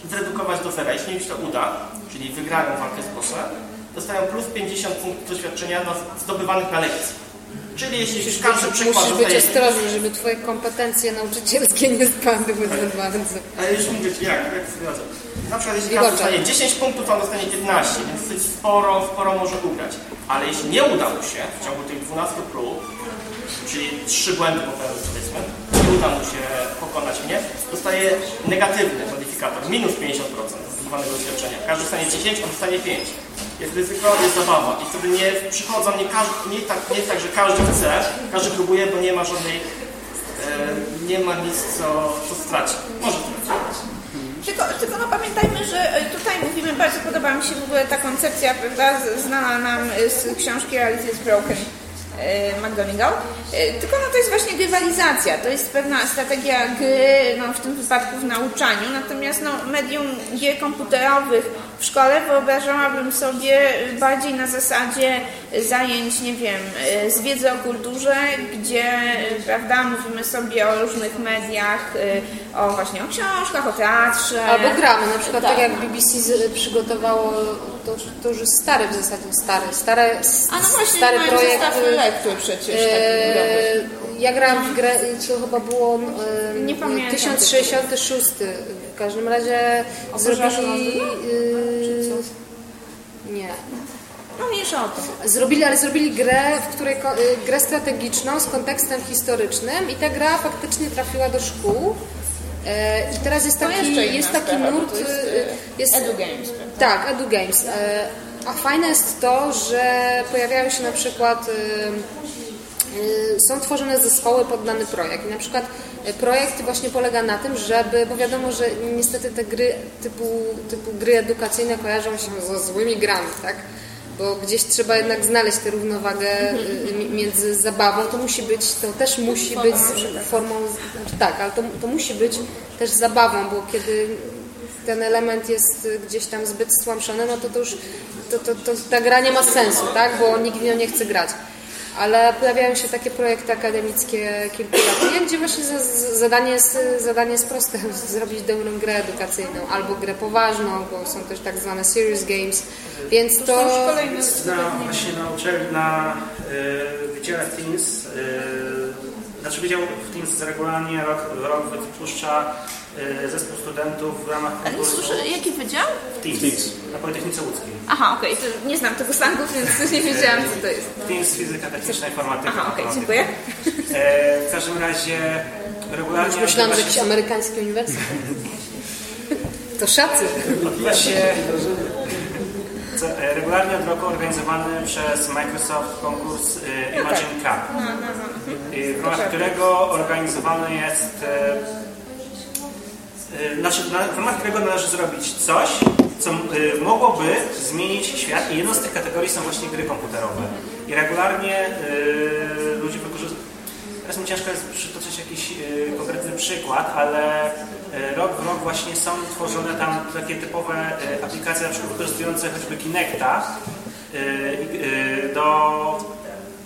zredukować do zera. Jeśli im się to uda, czyli wygrają walkę z bossem, dostają plus 50 punktów doświadczenia zdobywanych na lekcji. Czyli jeśli musisz każdy być, przykład Musisz być ostrożny, żeby twoje kompetencje nauczycielskie nie spadły za bardzo. Ale już mówię jak, jak sytuacja. Na przykład jeśli każdy dostanie 10 punktów, to on dostanie 15, więc dosyć sporo, sporo może ugrać. Ale jeśli nie uda mu się w ciągu tych 12 prób, czyli 3 błędy popełnił powiedzmy, nie uda mu się pokonać mnie, dostaje negatywny modyfikator, minus 50% zdobywanego doświadczenia. Każdy dostanie 10, on dostanie 5 jest ryzyko, jest zabawa. I wtedy nie przychodzą, nie, każdy, nie, tak, nie tak, że każdy chce, każdy próbuje, bo nie ma żadnej, e, nie ma nic, co, co straci. Może stracić. Tylko, tylko no pamiętajmy, że e, tutaj mówimy, bardzo podoba mi się w ogóle ta koncepcja, prawda, znana nam z książki Reality is Broken McGonagall. E, tylko no to jest właśnie grywalizacja, to jest pewna strategia gry, no w tym wypadku w nauczaniu, natomiast no medium gier komputerowych w szkole wyobrażałabym sobie bardziej na zasadzie zajęć, nie wiem, e, z wiedzy o kulturze, gdzie, prawda, mówimy sobie o różnych mediach, o właśnie o książkach, o teatrze. Albo gramy, na przykład tak, tak jak BBC przygotowało, to, to już stary w zasadzie, stary, stare, A no właśnie, stary projekt lektur przecież. Eee, ja grałam w grę, to chyba było e, nie pamiętam, 1066. W każdym razie zrobili... E, nie. No mniejsza o to. Zrobili, ale zrobili grę, w której, grę strategiczną z kontekstem historycznym i ta gra faktycznie trafiła do szkół. I teraz jest taki, jest taki nurt... Jest, jest, Edu Games. Tak, Edu Games. A fajne jest to, że pojawiają się na przykład y, y, są tworzone zespoły pod dany projekt. I na przykład y, projekt właśnie polega na tym, żeby, bo wiadomo, że niestety te gry typu, typu gry edukacyjne kojarzą się ze złymi grami, tak? Bo gdzieś trzeba jednak znaleźć tę równowagę między zabawą. To musi być, to też musi być formą, znaczy tak, ale to, to musi być też zabawą, bo kiedy ten element jest gdzieś tam zbyt stłamszony, no to to już to, to, to, ta gra nie ma sensu, tak? bo nikt w nią nie chce grać. Ale pojawiają się takie projekty akademickie kilkuletnie, gdzie właśnie zadanie jest, zadanie jest proste, [LAUGHS] zrobić dobrą grę edukacyjną. Albo grę poważną, bo są też tak zwane serious games, więc to... Na, właśnie na uczelni, na y, Wydziale Teams, y, znaczy Wydział w Teams regularnie rok, rok wypuszcza E, zespół studentów w ramach konkursu. Ale słyszę, jaki wydział? Teams, Teams. na Politechnice Łódzkiej. Aha, okej, okay. nie znam tego slangu, więc nie wiedziałam, co to jest. Teams, fizyka techniczna, informatyka. Aha, okej, okay, dziękuję. E, w każdym razie regularnie... Myślałam, że jakiś amerykański uniwersytet. to szacunek. Odbywa się regularnie od roku organizowany przez Microsoft konkurs e, Imagine Cup, no, no, no. w ramach którego organizowany jest znaczy, w ramach którego należy zrobić coś, co y, mogłoby zmienić świat i jedną z tych kategorii są właśnie gry komputerowe. I regularnie y, ludzie wykorzystują... Teraz mi ciężko jest przytoczyć jakiś konkretny przykład, ale rok w rok właśnie są tworzone tam takie typowe aplikacje, na przykład wykorzystujące choćby Kinecta do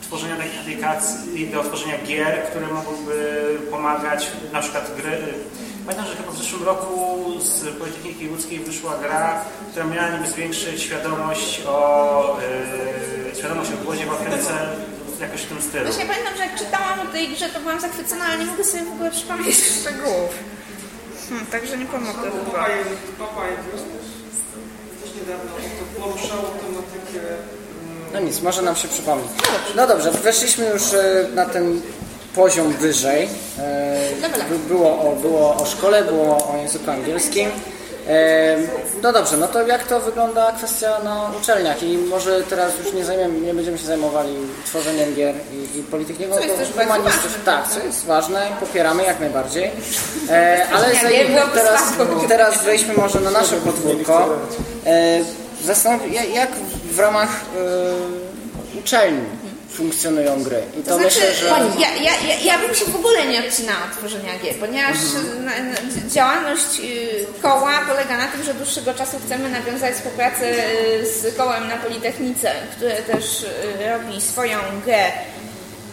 tworzenia takich aplikacji, do tworzenia gier, które mogłyby pomagać, na przykład gry, Pamiętam, że chyba w zeszłym roku z Politechniki Łódzkiej wyszła gra, która miała niby zwiększyć świadomość o yy, świadomość o głodzie w Afryce jakoś w tym stylu. Właśnie pamiętam, że jak czytałam o tej grze, to byłam zachwycona, ale nie mogę sobie w ogóle przypomnieć szczegółów. Hmm, także nie pomogę chyba. Papa też niedawno poruszało tematykę mm, no nic, może nam się przypomni. No dobrze, weszliśmy już e, na ten poziom wyżej. E, było o, było o szkole, było o języku angielskim. E, no dobrze, no to jak to wygląda kwestia na uczelniach i może teraz już nie, zajmiemy, nie będziemy się zajmowali tworzeniem gier i, i polityką, co jest też humanistów. Tak, co jest ważne, popieramy jak najbardziej. [LAUGHS] E, ale teraz, teraz wejdźmy może na nasze podwórko. Zastanów, jak w ramach uczelni funkcjonują gry. I to, to znaczy, myślę, że... Ja, ja, ja, ja bym się w ogóle nie odcinała od tworzenia gier, ponieważ Mhm. na, na, działalność y, koła polega na tym, że dłuższego czasu chcemy nawiązać współpracę y, z kołem na Politechnice, które też y, robi swoją grę.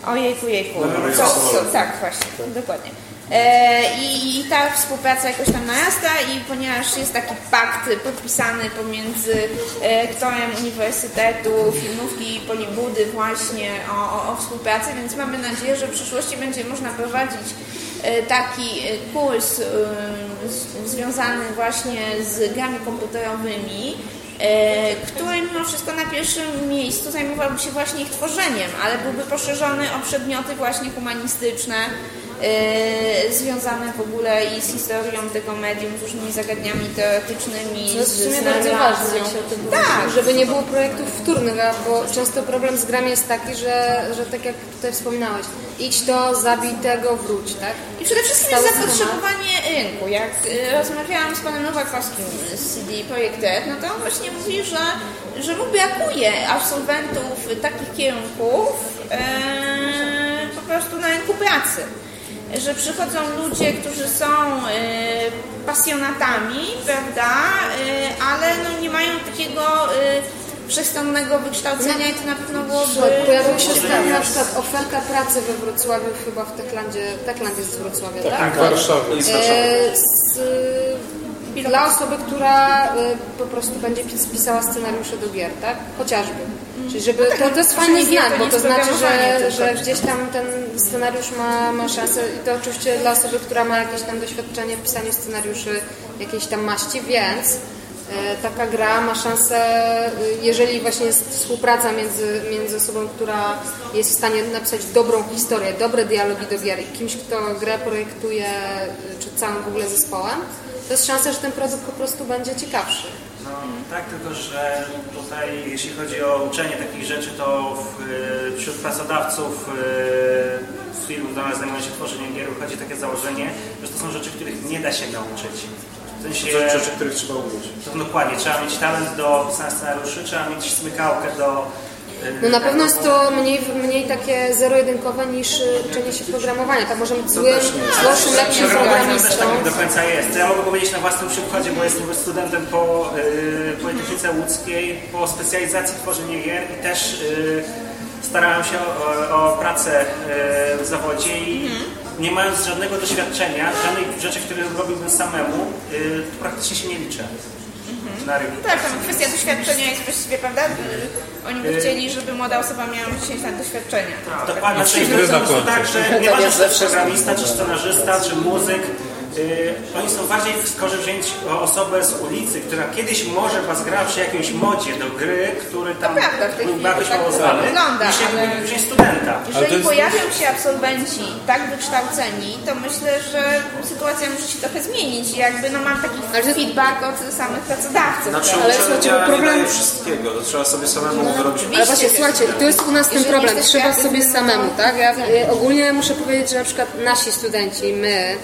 Ojejku, jejku. Co, co, tak, właśnie, dokładnie. E, I, I ta współpraca jakoś tam narasta i ponieważ jest taki pakt podpisany pomiędzy rektorem Uniwersytetu, filmówki Polibudy właśnie o, o, o współpracy, więc mamy nadzieję, że w przyszłości będzie można prowadzić e, taki e, kurs związany właśnie z grami komputerowymi, który mimo wszystko na pierwszym miejscu zajmowałby się właśnie ich tworzeniem, ale byłby poszerzony o przedmioty właśnie humanistyczne, związane w ogóle i z historią tego medium, z różnymi zagadnieniami teoretycznymi, To jest w sumie bardzo ważne, jeśli o tym Tak, żeby nie było projektów wtórnych, bo często problem z grami jest taki, że, że tak jak tutaj wspominałeś, idź to, zabij tego, wróć, tak? I przede wszystkim jest zapotrzebowanie rynku. Jak y, rozmawiałam z panem Nowakowskim z CD Projekt Red, no to on właśnie mówi, że, że mu brakuje absolwentów takich kierunków e, po prostu na rynku pracy. Że przychodzą ludzie, którzy są e, pasjonatami, prawda, e, ale no nie mają takiego e, wszechstronnego wykształcenia i to na pewno byłoby... Pojawiła się ostatnio na przykład oferta pracy we Wrocławiu, chyba w Techlandzie, Techland jest z Wrocławia, tak? Tak, w Warszawie. Z, dla osoby, która y, po prostu będzie pis- pisała scenariusze do gier, tak? Chociażby. Czyli żeby, to, to jest fajny Czyli gier znak, bo to znaczy, że, że gdzieś tam ten scenariusz ma, ma szansę i to oczywiście dla osoby, która ma jakieś tam doświadczenie w pisaniu scenariuszy jakiejś tam maści, więc taka gra ma szansę, e, jeżeli właśnie jest współpraca między, między osobą, która jest w stanie napisać dobrą historię, dobre dialogi do gier i kimś, kto grę projektuje, e, czy całym w ogóle zespołem, to jest szansa, że ten produkt po prostu będzie ciekawszy. No tak, tylko że tutaj jeśli chodzi o uczenie takich rzeczy, to y, wśród pracodawców y, firm, które zajmują się tworzeniem gier, wychodzi takie założenie, że to są rzeczy, których nie da się nauczyć. W sensie, Rzeczy, rzeczy, których trzeba umieć. to dokładnie, trzeba mieć talent do pisania scenariuszy, trzeba mieć smykałkę do... y, No na pewno jest to mniej, mniej takie zero-jedynkowe niż y, uczenie się programowania. Tam może być złym, złym, lepszym programistą. tak nie do końca jest. To ja mogę powiedzieć na własnym przykładzie, bo jestem studentem po y, Politechnice Łódzkiej, po specjalizacji tworzenia gier i też y, starałem się o, o pracę y, w zawodzie i nie mając żadnego doświadczenia, żadnych rzeczy, które robiłbym samemu, y, to praktycznie się nie liczę na rynku. Tak, tam kwestia doświadczenia jest właściwie, prawda? Oni by chcieli, żeby młoda osoba miała 10 lat doświadczenia. Dokładnie, A czyli gry to jest zakończyć. tak, że Tak nieważne jest czy to jest zawsze programista, czy scenarzysta, czy muzyk, yy, oni są bardziej skorzy wziąć osobę z ulicy, która kiedyś może was gra przy jakimś modzie do gry, który tam był jakoś tak mało to znany, wygląda, niż ale- jakby wziąć studenta. Jeżeli jest- pojawią się absolwenci tak wykształceni, to myślę, że sytuacja może się trochę zmienić. I Jakby no mam taki feedback od samych pracodawców. Znaczy prawda? Ale słuchajcie, nie problem- daje wszystkiego, to trzeba sobie samemu wyrobić. Ale właśnie, słuchajcie, i to jest u nas ten problem. Trzeba sobie no samemu, tak? Ja, y, ogólnie muszę powiedzieć, że na przykład nasi studenci, my,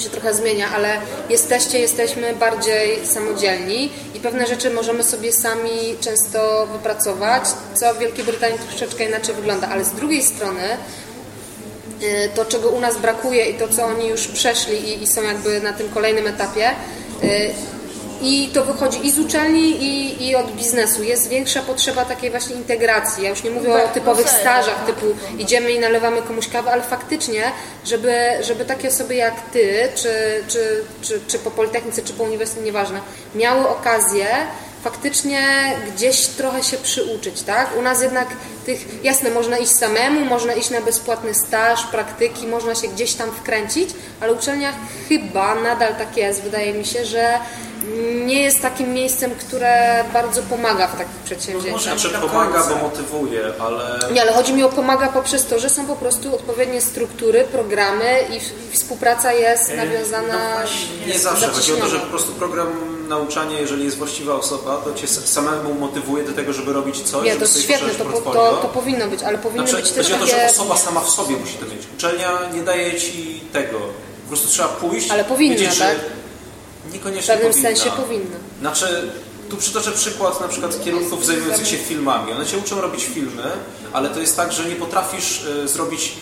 się trochę zmienia, ale jesteście, jesteśmy bardziej samodzielni i pewne rzeczy możemy sobie sami często wypracować, co w Wielkiej Brytanii troszeczkę inaczej wygląda, ale z drugiej strony y, to, czego u nas brakuje i to, co oni już przeszli i, i są jakby na tym kolejnym etapie, y, i to wychodzi i z uczelni, i, i od biznesu. Jest większa potrzeba takiej właśnie integracji. Ja już nie mówię o typowych stażach, typu idziemy i nalewamy komuś kawę, ale faktycznie, żeby, żeby takie osoby jak ty, czy, czy, czy, czy po Politechnice, czy po uniwersytecie, nieważne, miały okazję faktycznie gdzieś trochę się przyuczyć, tak? U nas jednak tych, jasne, można iść samemu, można iść na bezpłatny staż, praktyki, można się gdzieś tam wkręcić, ale uczelnia chyba nadal tak jest, wydaje mi się, że nie jest takim miejscem, które bardzo pomaga w takich przedsięwzięciach. Znaczy pomaga, bo motywuje, ale Nie, ale chodzi mi o pomaga poprzez to, że są po prostu odpowiednie struktury, programy i współpraca jest nawiązana nie zawsze. Chodzi o to, że po prostu program nauczania, jeżeli jest właściwa osoba, to cię samemu motywuje do tego, żeby robić coś, Nie, żeby to jest świetne, to, po- to, to powinno być, ale powinny Znaczy, być też chodzi o to, że takie... osoba sama w sobie musi to mieć. Uczelnia nie daje ci tego. Po prostu trzeba pójść, Ale powinna, wiedzieć, tak? że W niekoniecznie pewnym powinna. sensie powinna. Znaczy, tu przytoczę przykład na przykład kierunków zajmujących się filmami. One cię uczą robić filmy, ale to jest tak, że nie potrafisz y, zrobić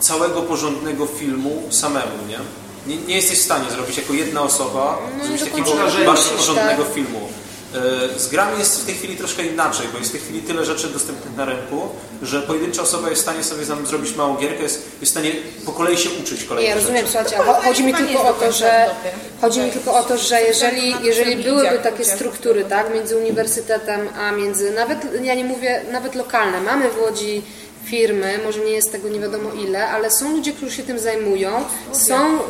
całego porządnego filmu samemu, nie? Nie, nie jesteś w stanie zrobić jako jedna osoba, No, zrobić takiego bardzo porządnego tak. filmu. E, Z grami jest w tej chwili troszkę inaczej, bo jest w tej chwili tyle rzeczy dostępnych na rynku, że pojedyncza osoba jest w stanie sobie tam zrobić małą gierkę, jest, jest w stanie po kolei się uczyć Nie, kolejnych ja rozumiem, rzeczy. słuchajcie, a chodzi mi tylko o to, że chodzi mi tylko o to, że jeżeli, jeżeli byłyby takie struktury, tak, między uniwersytetem a między, nawet, ja nie mówię, nawet lokalne, mamy w Łodzi firmy, może nie jest tego nie wiadomo ile, ale są ludzie, którzy się tym zajmują, są, y,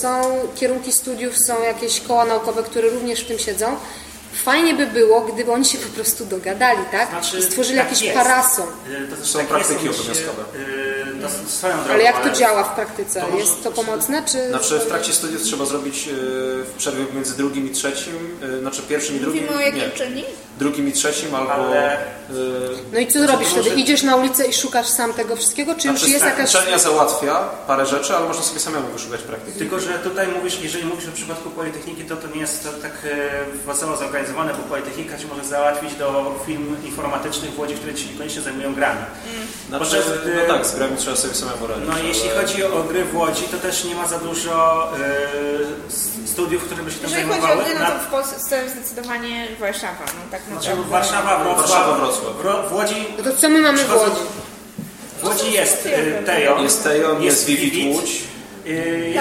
są kierunki studiów, są jakieś koła naukowe, które również w tym siedzą. Fajnie by było, gdyby oni się po prostu dogadali, tak? Znaczy, I stworzyli tak jakiś jest. parason. Y, To też Są tak praktyki jest, obowiązkowe. y, to swoją drogą, Ale jak to działa w praktyce? to może- Jest to pomocne, czy... Znaczy w trakcie studiów trzeba zrobić e, w przerwie między drugim i trzecim, znaczy pierwszym i drugim, Mówimy o jakim czyni? drugim i trzecim albo... Ale- No i co znaczy, robisz to wtedy? może- Idziesz na ulicę i szukasz sam tego wszystkiego, czy już Znaczy, jest tak, jakaś... uczelnia załatwia parę rzeczy, ale można sobie samemu wyszukać praktyki. Tylko, że tutaj mówisz, jeżeli mówisz o przypadku Politechniki, to to nie jest to tak e, zorganizowane, bo Politechnika ci może załatwić do firm informatycznych w Łodzi, które ci niekoniecznie zajmują grami. Znaczy, Podczas gdy- no tak, z grami trzeba sobie samemu radzić. No jeśli ale- chodzi o gry w Łodzi, to też nie ma za dużo s- studiów, które by się tym Jeżeli chodzi o zajmowały. gry, no Na- to w Polsce zdecydowanie Warszawa, no tak Znaczy naprawdę. Warszawa, Wrocław. Warszawa, Wrocław. Wro- W Łodzi, No to co my mamy w Łodzi? w Łodzi jest e, Tejon, Jest Tejon, jest Vivid Łódź. Jest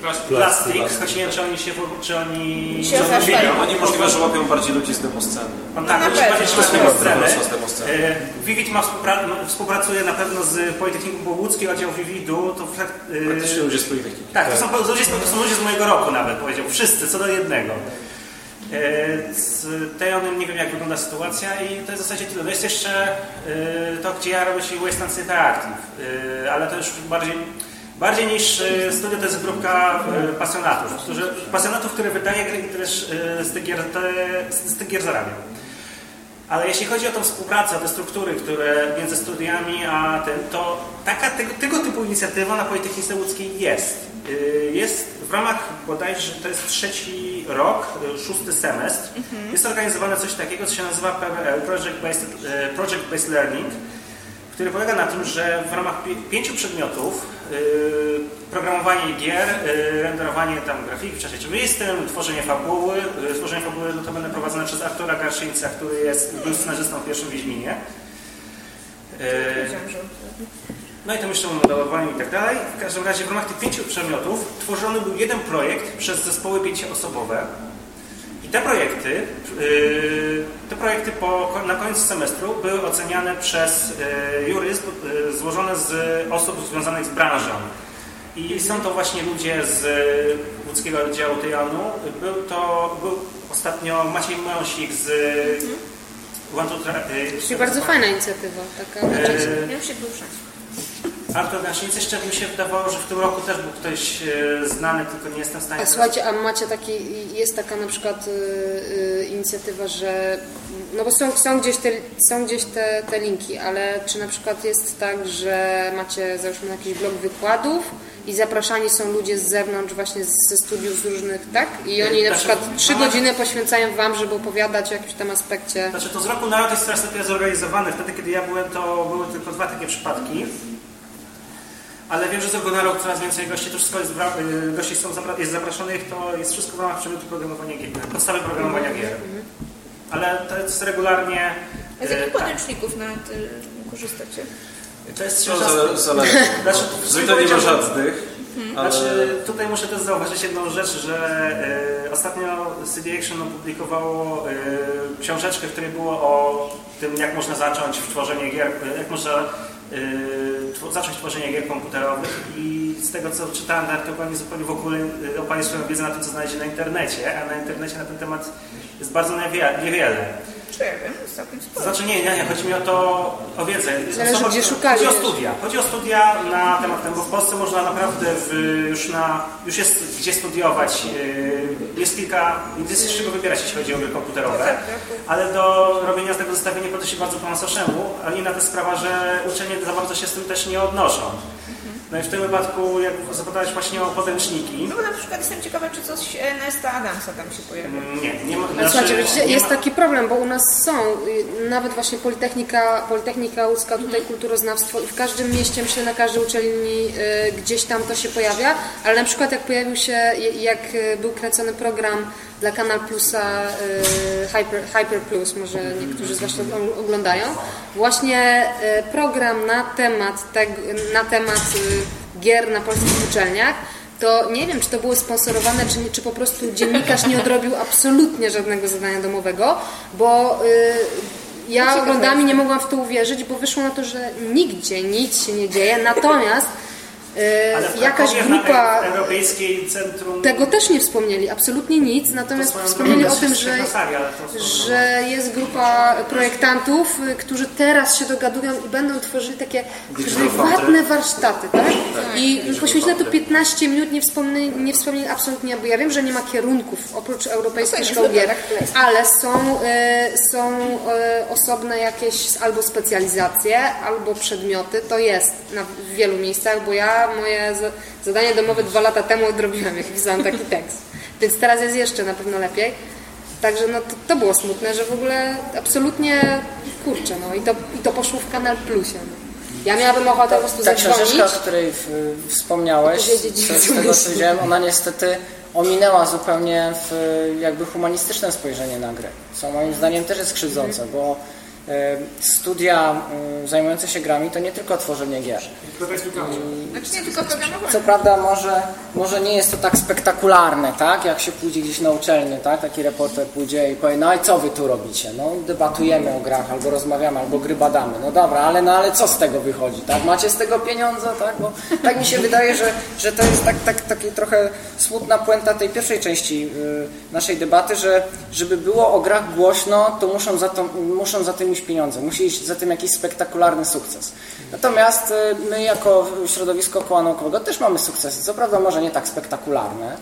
Plastik. Plastik, choć nie wiem, czy oni się, czy oni... Się. Oni możliwe, że łapią bardziej ludzi z demosceny. On tak, pewno. bardziej To z demosceny. E, Vivid ma współpra- no, współpracuje na pewno z Politechniką Łódzkiej, oddział Vividu. To e, Praktycznie ludzie z Politechniki. tak, to są, po- ludzie, z- to są ludzie z mojego roku nawet, powiedział. Wszyscy, co do jednego. E, Z Tejonem nie wiem, jak wygląda sytuacja i to jest w zasadzie tyle. No jest jeszcze to, gdzie ja robię się Western Interactive, e, ale to już bardziej, bardziej niż e, studio to jest grupka e, pasjonatów, którzy, pasjonatów, które wydaje gry i też e, z tych gier, te, z tych gier zarabia. Ale jeśli chodzi o tą współpracę, o te struktury, które między studiami a tym, to taka tego, tego typu inicjatywa na Politechnice Łódzkiej jest. Jest w ramach bodajże, to jest trzeci rok, szósty semestr, jest organizowane coś takiego, co się nazywa PBL, Project Based, Project Based Learning, który polega na tym, że w ramach pi- pięciu przedmiotów yy, programowanie gier, yy, renderowanie tam grafiki w czasie rzeczywistym, tworzenie fabuły, yy, tworzenie fabuły no to będę prowadzone przez Artura Garszyńca, który jest, był scenarzystą w pierwszym Wiedźminie. No i tam jeszcze modelowaniu i tak dalej. W każdym razie w ramach tych pięciu przedmiotów tworzony był jeden projekt przez zespoły pięcioosobowe. Te projekty, yy, te projekty po, na koniec semestru były oceniane przez yy, jury z- yy, złożone z osób związanych z branżą. I są to właśnie ludzie z łódzkiego oddziału Tejanu. Był to był ostatnio Maciej Mąsik z One Two Czyli bardzo fajna inicjatywa, taka Miał się duszać. Artur Gaszyńcy jeszcze mi się wydawało, że w tym roku też był ktoś e, znany, tylko nie jestem w stanie... A słuchajcie, a macie taki, jest taka na przykład y, y, inicjatywa, że no bo są, są gdzieś, te, są gdzieś te, te linki, ale czy na przykład jest tak, że macie załóżmy jakiś blok wykładów i zapraszani są ludzie z zewnątrz właśnie ze studiów z różnych, tak? I oni na Znaczy, przykład trzy mamy- godziny poświęcają wam, żeby opowiadać o jakimś tam aspekcie. Znaczy to z roku na rok jest coraz lepiej zorganizowane. Wtedy, kiedy ja byłem, to były tylko dwa takie przypadki. Ale wiem, że z roku na rok coraz więcej gości, to wszystko jest, y, gości są zapra- jest zapraszonych, to jest wszystko w ramach przedmiotu programowania gier, podstawy programowania gier. Ale to jest regularnie... A z jakich tak. podręczników nawet y, korzystacie? To jest za- zależy. Znaczy, Zwykle nie ma żadnych, ale... Znaczy, tutaj muszę też zauważyć jedną rzecz, że e, ostatnio CD Action opublikowało e, książeczkę, w której było o tym, jak można zacząć w tworzenie gier, jak można tw- zacząć tworzenie gier komputerowych i z tego co czytałem, to oni zupełnie w ogóle e, opali swoją wiedzę na tym, co znajdzie na internecie, a na internecie na ten temat jest bardzo niewie- niewiele. Czy ja wiem, jest całkiem To sporo. znaczy nie, nie, nie, chodzi mi o to, o wiedzę. Zależy, Osoba- gdzie szukali, Chodzi o studia. Chodzi o studia na temat tego, bo w Polsce można naprawdę w, już na, już jest gdzie studiować. Yy, Jest kilka, jest z czego wybierać, jeśli chodzi o gry komputerowe, ale do robienia z tego zestawienia podejść bardzo po macoszemu, a inna to jest sprawa, że uczenie za bardzo się z tym też nie odnoszą. No i w tym wypadku, jak zapytałeś właśnie o podręczniki. No bo na przykład jestem ciekawa, czy coś e, Nesta Adamsa tam się pojawi. Mm, nie, nie ma. Znaczy, Słuchajcie, wiecie, jest taki problem, bo u nas są, y, nawet właśnie Politechnika, Politechnika Łódzka, tutaj kulturoznawstwo i w każdym mieście, myślę na każdej uczelni y, gdzieś tam to się pojawia, ale na przykład jak pojawił się, jak y, był kręcony program dla Kanal Plusa Hyper, Hyper Plus, może niektórzy z Was to oglądają, właśnie program na temat, tego, na temat gier na polskich uczelniach, to nie wiem, czy to było sponsorowane, czy, nie, czy po prostu dziennikarz nie odrobił absolutnie żadnego zadania domowego, bo y, ja oglądałam i nie mogłam w to uwierzyć, bo wyszło na to, że nigdzie nic się nie dzieje, natomiast ale jakaś grupa Europejskiej Centrum... Tego też nie wspomnieli, absolutnie nic, natomiast wspomnieli o tym, że, że jest grupa projektantów, y, którzy teraz się dogadują i będą tworzyli takie prywatne warsztaty, tak? I poświęcili na to 15 minut, nie wspomnieli, nie wspomnieli absolutnie, bo ja wiem, że nie ma kierunków oprócz europejskich szkoł gier, ale są, y, są y, osobne jakieś albo specjalizacje, albo przedmioty, to jest na wielu miejscach, bo ja moje zadanie domowe dwa lata temu odrobiłam, jak pisałam taki tekst. Więc teraz jest jeszcze na pewno lepiej. Także no to, to było smutne, że w ogóle absolutnie kurczę, no i to, i to poszło w Kanal Plusie. No. Ja miałabym ochotę po prostu Ta książeczka, o której wspomniałeś, z, z tego co widziałem, ona niestety ominęła zupełnie w jakby humanistyczne spojrzenie na grę, co moim zdaniem też jest krzywdzące, bo studia e, zajmujące się grami to nie tylko tworzenie gier. Znaczy Co prawda może, może nie jest to tak spektakularne, tak? Jak się pójdzie gdzieś na uczelnię, tak? Taki reporter pójdzie i powie, no i co wy tu robicie? No debatujemy o grach, albo rozmawiamy, albo gry badamy. No dobra, ale, no, ale co z tego wychodzi, tak? Macie z tego pieniądze, tak? Bo tak mi się wydaje, że, że to jest tak, tak, taki trochę smutna puenta tej pierwszej części y, naszej debaty, że żeby było o grach głośno, to muszą za, to, muszą za tym iść pieniądze, musi iść za tym jakiś spektakularny sukces. Natomiast y, my jako środowisko koła naukowego też mamy sukcesy, co prawda może nie tak spektakularne,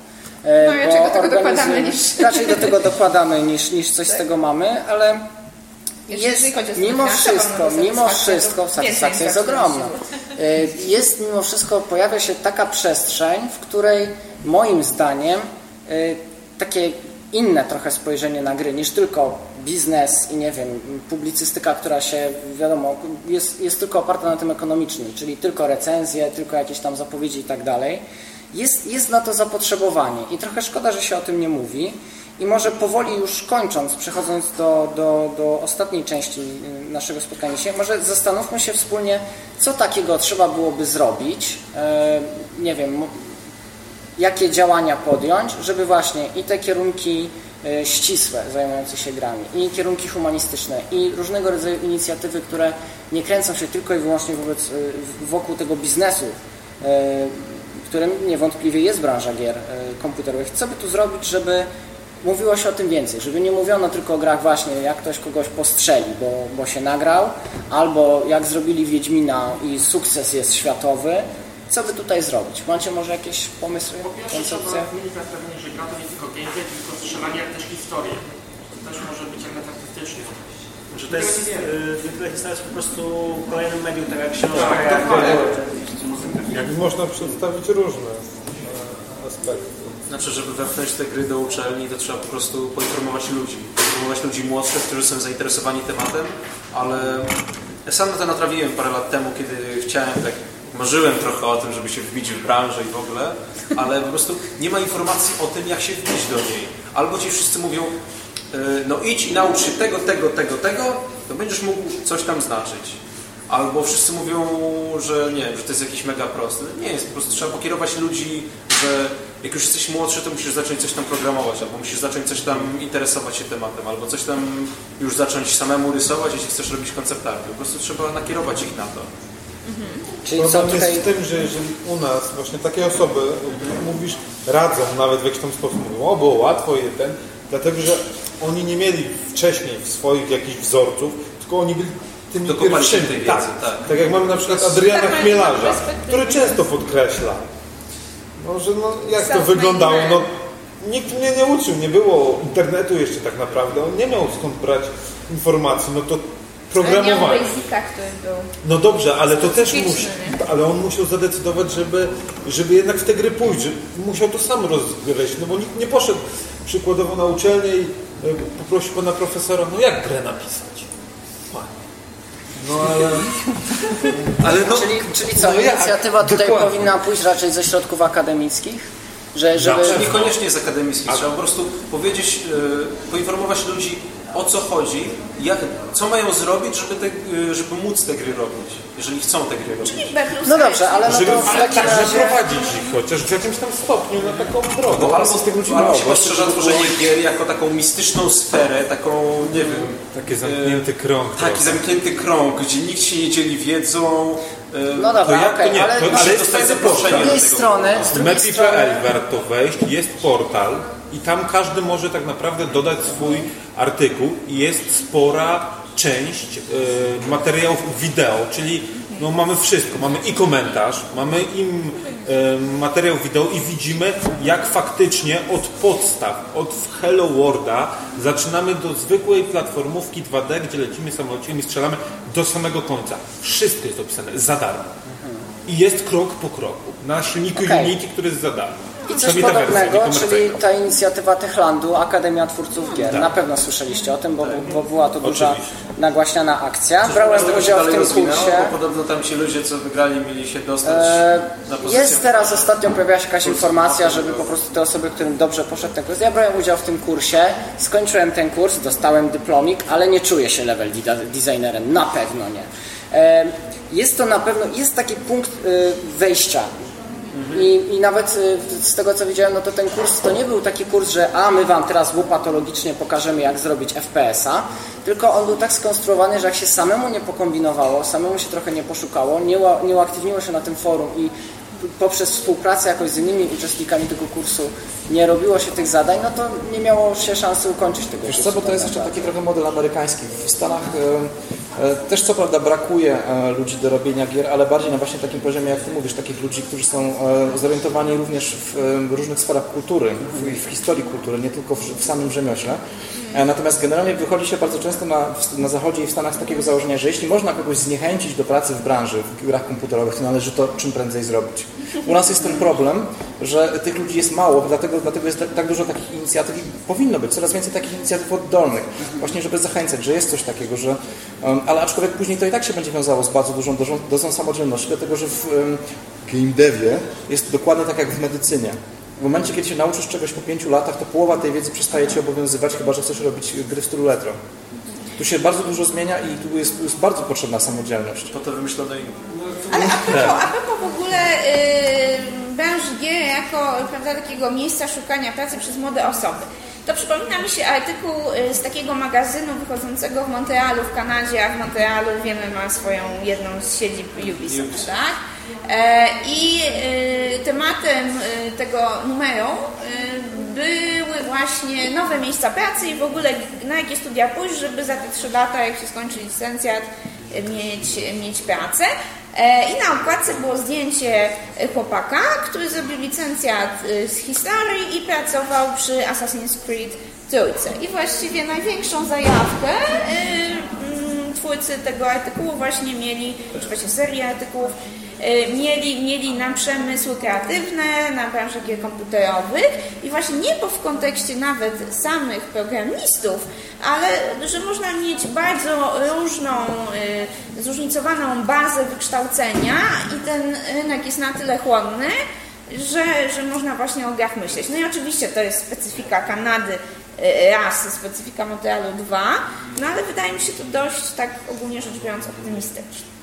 y, no, raczej do tego dokładamy niż... [LAUGHS] Raczej do tego dokładamy niż, niż coś z tego mamy, ale jest, mimo wszystko, mimo wszystko, satysfakcja jest ogromna. Y, jest mimo wszystko, pojawia się taka przestrzeń, w której moim zdaniem takie inne trochę spojrzenie na gry niż tylko biznes i nie wiem, publicystyka, która się wiadomo, jest, jest tylko oparta na tym ekonomicznym, czyli tylko recenzje, tylko jakieś tam zapowiedzi i tak dalej. Jest, jest na to zapotrzebowanie i trochę szkoda, że się o tym nie mówi. I może powoli już kończąc, przechodząc do, do, do ostatniej części naszego spotkania się, może zastanówmy się wspólnie, co takiego trzeba byłoby zrobić. E, nie wiem, jakie działania podjąć, żeby właśnie i te kierunki e, ścisłe zajmujące się grami, i kierunki humanistyczne, i różnego rodzaju inicjatywy, które nie kręcą się tylko i wyłącznie wobec, e, wokół tego biznesu, e, którym niewątpliwie jest branża gier komputerowych. Co by tu zrobić, żeby mówiło się o tym więcej, żeby nie mówiono tylko o grach właśnie, jak ktoś kogoś postrzeli, bo, bo się nagrał, albo jak zrobili Wiedźmina i sukces jest światowy, co by tutaj zrobić? Macie może jakieś pomysły, po pierwsze, koncepcje? Po pierwsze, pewnie, że gra to nie tylko gameplay, tylko strzelanie, ale też historię. To też może być jak faktycznie. Że to jest zwykle historia po prostu kolejnym medium, tak jak książka. Tak, jak można przedstawić różne e, aspekty. Znaczy, żeby wepchnąć te gry do uczelni, to trzeba po prostu poinformować ludzi. Poinformować ludzi młodszych, którzy są zainteresowani tematem, ale ja sam na to natrawiłem parę lat temu, kiedy chciałem tak marzyłem trochę o tym, żeby się wbić w branżę i w ogóle, ale po prostu nie ma informacji o tym, jak się wbić do niej. Albo ci wszyscy mówią, e, no idź i naucz się tego, tego, tego, tego, to będziesz mógł coś tam znaczyć. Albo wszyscy mówią, że nie, że to jest jakiś mega prosty. Nie jest, po prostu trzeba pokierować ludzi, że jak już jesteś młodszy, to musisz zacząć coś tam programować, albo musisz zacząć coś tam interesować się tematem, albo coś tam już zacząć samemu rysować, jeśli chcesz robić konceptarty. Po prostu trzeba nakierować ich na to. Mhm. Czyli Problem tutaj... jest w tym, że jeżeli u nas właśnie takie osoby, mówisz, radzą nawet w jakiś tam sposób, mówią, o było łatwo i ten, dlatego, że oni nie mieli wcześniej swoich jakichś wzorców, tylko oni byli tymi Dokopali pierwszymi. Tej wiedzy, tak, tak. tak jak mamy na przykład Adriana Chmielarza, który często podkreśla, no, że no, jak to wyglądało, no, nikt mnie nie uczył, nie było internetu jeszcze tak naprawdę, on nie miał skąd brać informacji, no to programowania. Basica, który był No dobrze, ale to też musi, ale on musiał zadecydować, żeby, żeby jednak w tę grę pójść, że musiał to sam rozgryźć, no bo nikt nie poszedł przykładowo na uczelnię i e, poprosił pana profesora, no jak grę napisać? No ale... ale no, czyli, czyli co, no jak? inicjatywa tutaj Dokładnie. powinna pójść raczej ze środków akademickich? Że, żeby... Znaczy, niekoniecznie z akademickich. Trzeba po prostu powiedzieć, e, poinformować ludzi o co chodzi, jak, co mają zrobić, żeby, te, e, żeby móc te gry robić, jeżeli chcą te gry robić. No dobrze, ale no żeby to w ale takim tak razie... zaprowadzić ich chociaż w jakimś tam stopniu na taką drogę. No, albo, z tych ludzi albo się postrzeża tworzenie gier jako taką mistyczną sferę, taką, nie wiem... Taki zamknięty krąg. Taki zamknięty krąg, gdzie nikt się nie dzieli wiedzą. e, No dobra, To jak okej, to nie? ale, To- ale z jest zaproszenie do drugiej strony, z drugiej strony... Warto wejść, jest portal i tam każdy może tak naprawdę dodać swój artykuł i jest spora część e, materiałów wideo, czyli no, mamy wszystko, mamy i komentarz, mamy i e, materiał wideo i widzimy jak faktycznie od podstaw, od Hello Worlda zaczynamy do zwykłej platformówki 2D, gdzie lecimy samolociem i strzelamy do samego końca. Wszystko jest opisane za darmo. I jest krok po kroku. Na silniku Okej. Unity, który jest za darmo. I coś podobnego, czyli ta inicjatywa Techlandu, Akademia Twórców Gier. Tak. Na pewno słyszeliście o tym, bo, bo była to duża Oczywiście. nagłaśniana akcja. Z Brałem udział w tym rozwinęło, kursie. podobno tam ci ludzie, co wygrali, mieli się dostać E, na pozycję. Jest teraz ostatnio pojawiła się jakaś informacja, żeby po prostu te osoby, którym dobrze poszedł ten kurs. Ja brałem udział w tym kursie, skończyłem ten kurs, dostałem dyplomik, ale nie czuję się level designerem, na pewno nie. E, Jest to na pewno, jest taki punkt y, wejścia. I, I nawet y, z tego co widziałem, no to ten kurs to nie był taki kurs, że a my wam teraz łopatologicznie pokażemy jak zrobić FPS-a, tylko on był tak skonstruowany, że jak się samemu nie pokombinowało, samemu się trochę nie poszukało, nie, nie uaktywniło się na tym forum i poprzez współpracę jakoś z innymi uczestnikami tego kursu nie robiło się tych zadań, no to nie miało się szansy ukończyć tego Wiesz kursu. co, bo to jest jeszcze taki trochę model amerykański. W Stanach też co prawda brakuje e, ludzi do robienia gier, ale bardziej na właśnie takim poziomie, jak ty mówisz, takich ludzi, którzy są e, zorientowani również w e, różnych sferach kultury, w, historii kultury, nie tylko w, samym rzemiośle. E, Natomiast generalnie wychodzi się bardzo często na, na Zachodzie i w Stanach z takiego założenia, że jeśli można kogoś zniechęcić do pracy w branży, w grach komputerowych, to należy to czym prędzej zrobić. U nas jest ten problem, że tych ludzi jest mało, dlatego, dlatego jest tak- dużo takich inicjatyw i powinno być coraz więcej takich inicjatyw oddolnych, właśnie żeby zachęcać, że jest coś takiego, że, ale aczkolwiek później to i tak się będzie wiązało z bardzo dużą dozą, dozą samodzielności, dlatego że w um, game devie jest dokładnie tak jak w medycynie. W momencie, kiedy się nauczysz czegoś po pięciu latach, to połowa tej wiedzy przestaje Cię obowiązywać, chyba że chcesz robić gry w stylu retro. Tu się bardzo dużo zmienia i tu jest, tu jest bardzo potrzebna samodzielność. Po to wymyślono i... Ale a propos, a propos w ogóle yy, branży gier jako prawda, takiego miejsca szukania pracy przez młode osoby, to przypomina mi się artykuł y, z takiego magazynu wychodzącego w Montrealu, w Kanadzie, a w Montrealu wiemy ma swoją jedną z siedzib Ubisoft, tak? E, I y, tematem y, tego numeru były właśnie nowe miejsca pracy i w ogóle na jakie studia pójść, żeby za te trzy lata, jak się skończy licencjat, mieć, mieć pracę. E, I na okładce było zdjęcie chłopaka, który zrobił licencjat y, z historii i pracował przy Assassin's Creed Trójce. I właściwie największą zajawkę mm, twórcy tego artykułu właśnie mieli, czy właśnie serii artykułów, mieli, mieli na przemysł kreatywny, na branżę gier komputerowych i właśnie nie po w kontekście nawet samych programistów, ale że można mieć bardzo różną, y, zróżnicowaną bazę wykształcenia i ten rynek jest na tyle chłonny, że, że można właśnie o grach myśleć. No i oczywiście to jest specyfika Kanady y, raz, specyfika Montrealu dwa, no ale wydaje mi się to dość tak ogólnie rzecz biorąc optymistyczne.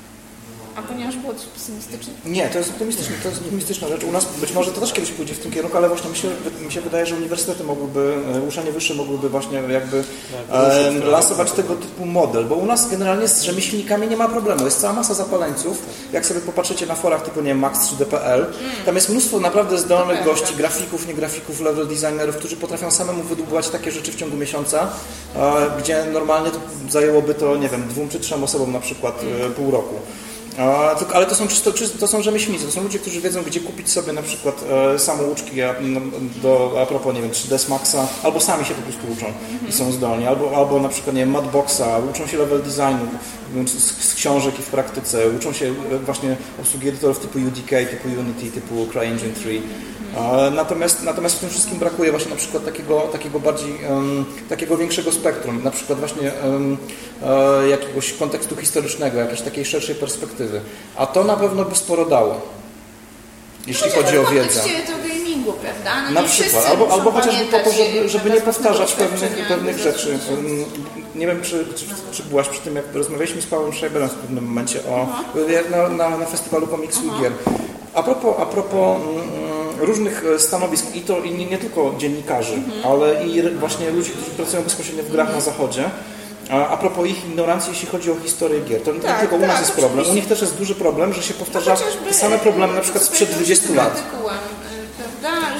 A ponieważ było coś pesymistyczne. Nie, to jest optymistyczne, to jest optymistyczna rzecz. U nas być może to też kiedyś pójdzie w tym kierunku, ale właśnie mi się, mi się wydaje, że uniwersytety mogłyby, e, uczelnie wyższe mogłyby właśnie jakby e, lansować tego typu model, bo u nas generalnie z rzemieślnikami nie ma problemu. Jest cała masa zapaleńców. Jak sobie popatrzycie na forach typu, nie wiem, max3d.pl, tam jest mnóstwo naprawdę zdolnych gości, grafików, nie grafików, level designerów, którzy potrafią samemu wydłubować takie rzeczy w ciągu miesiąca, e, gdzie normalnie to zajęłoby to, nie wiem, dwóm czy trzem osobom na przykład e, pół roku. Ale to są czysto, to są rzemieślnicy, to są ludzie, którzy wiedzą, gdzie kupić sobie na przykład e, samouczki do, a propos, nie wiem, 3ds Maxa, albo sami się po prostu uczą i są zdolni, albo, albo na przykład, nie wiem, Madboxa, uczą się level designu z, z książek i w praktyce, uczą się właśnie obsługi edytorów typu UDK, typu Unity, typu CryEngine 3. Natomiast, natomiast w tym wszystkim brakuje właśnie na przykład takiego, takiego bardziej, um, takiego większego spektrum, na przykład właśnie um, e, jakiegoś kontekstu historycznego, jakiejś takiej szerszej perspektywy. A to na pewno by sporo dało, jeśli no, chodzi o wiedzę. to gamingu, prawda? No na przykład, albo, albo chociażby po to, żeby, żeby nie powtarzać pewnych, pewnych rzeczy. Nie wiem, czy, czy, czy, byłaś przy tym, jak rozmawialiśmy z Pawłem Schreiberem w pewnym momencie o, na, na, na festiwalu komiksu i gier. A propos, a propos mm, różnych e, stanowisk i to i nie, nie tylko dziennikarzy, mhm. ale i właśnie ludzi, którzy pracują bezpośrednio w grach mhm. na zachodzie. A, a propos ich ignorancji, jeśli chodzi o historię gier, to nie tak, tylko u nas tak, jest problem. U nich też jest duży problem, że się powtarza no te same problemy na przykład sprzed 20 lat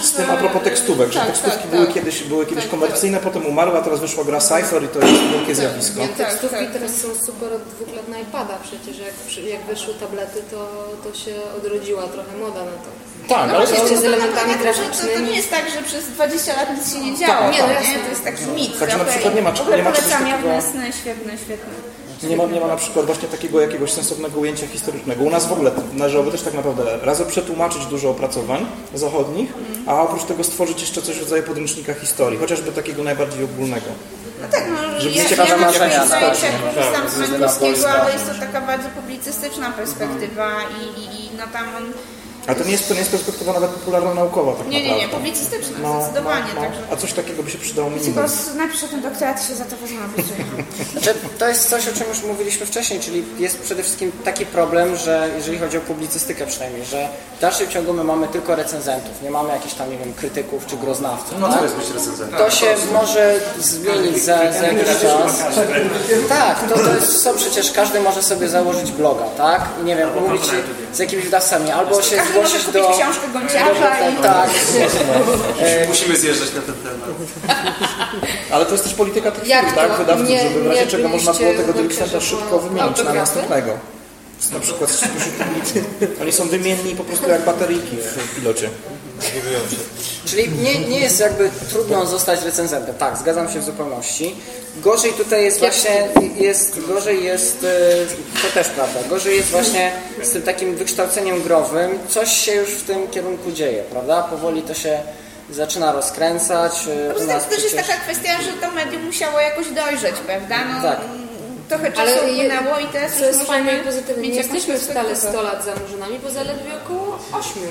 z tym a propos tekstówek, że tak, tekstówki tak, były tak. kiedyś, były kiedyś tak, komercyjne, potem umarły, a teraz wyszła gra Cypher i to jest wielkie zjawisko. Nie, tekstówki teraz są super od dwóch lat na iPada przecież, jak, jak wyszły tablety, to, to się odrodziła trochę moda na to. Tak, no, ale z elementami graficznymi. To, to, nie jest tak, że przez 20 lat nic się nie działo. Tak, nie, no, nie, to jest taki mit. Także na przykład nie ma, nie ma czegoś takiego... świetne, świetne. Nie ma, nie ma na przykład właśnie takiego jakiegoś sensownego ujęcia historycznego. U nas w ogóle należałoby też tak naprawdę raz przetłumaczyć dużo opracowań zachodnich, a oprócz tego stworzyć jeszcze coś w rodzaju podręcznika historii, chociażby takiego najbardziej ogólnego. No tak, no, Żeby ja, ciekawe ja marzenia. Tak, tak, z angielskiego, ale jest to taka bardzo publicystyczna perspektywa i, i, i no tam on a to nie jest, to nie jest perspektywa nawet popularno-naukowa tak Nie, nie, nie, publicystyczna, no, zdecydowanie. No, no. Także... A coś takiego by się przydało mi Tylko napiszę ten doktorat się za to wezmę, [LAUGHS] znaczy, To jest coś, o czym już mówiliśmy wcześniej, czyli jest przede wszystkim taki problem, że jeżeli chodzi o publicystykę przynajmniej, że w dalszym ciągu my mamy tylko recenzentów, nie mamy jakichś tam, nie wiem, krytyków czy groznawców. No co jest być recenzentem? To się może zmienić za, za jakiś czas. Tak, to, to jest, są przecież, każdy może sobie założyć bloga, tak? I nie wiem, pomówić z jakimiś wydawcami, albo się zgłosić do... książkę Gąciarza i... Tak. Musimy zjeżdżać na ten temat. [LAUGHS] Ale to jest też polityka tych firm, tak? Wydawców, nie, żeby w razie czego można było tego delikventa szybko wymienić na następnego. Na przykład [LAUGHS] Oni są wymienni po prostu jak bateryjki w pilocie. Czyli nie, nie jest jakby trudno zostać recenzentem. Tak, zgadzam się w zupełności. Gorzej tutaj jest właśnie, jest, gorzej jest, e, to też prawda, gorzej jest właśnie z tym takim wykształceniem growym. Coś się już w tym kierunku dzieje, prawda? Powoli to się zaczyna rozkręcać. E, po prostu też jest taka kwestia, że to medium musiało jakoś dojrzeć, prawda? No, tak. Trochę czasu Ale upłynęło i teraz co jest fajne i pozytywne. Nie jesteśmy stale 100 lat za murzynami, bo zaledwie około 8.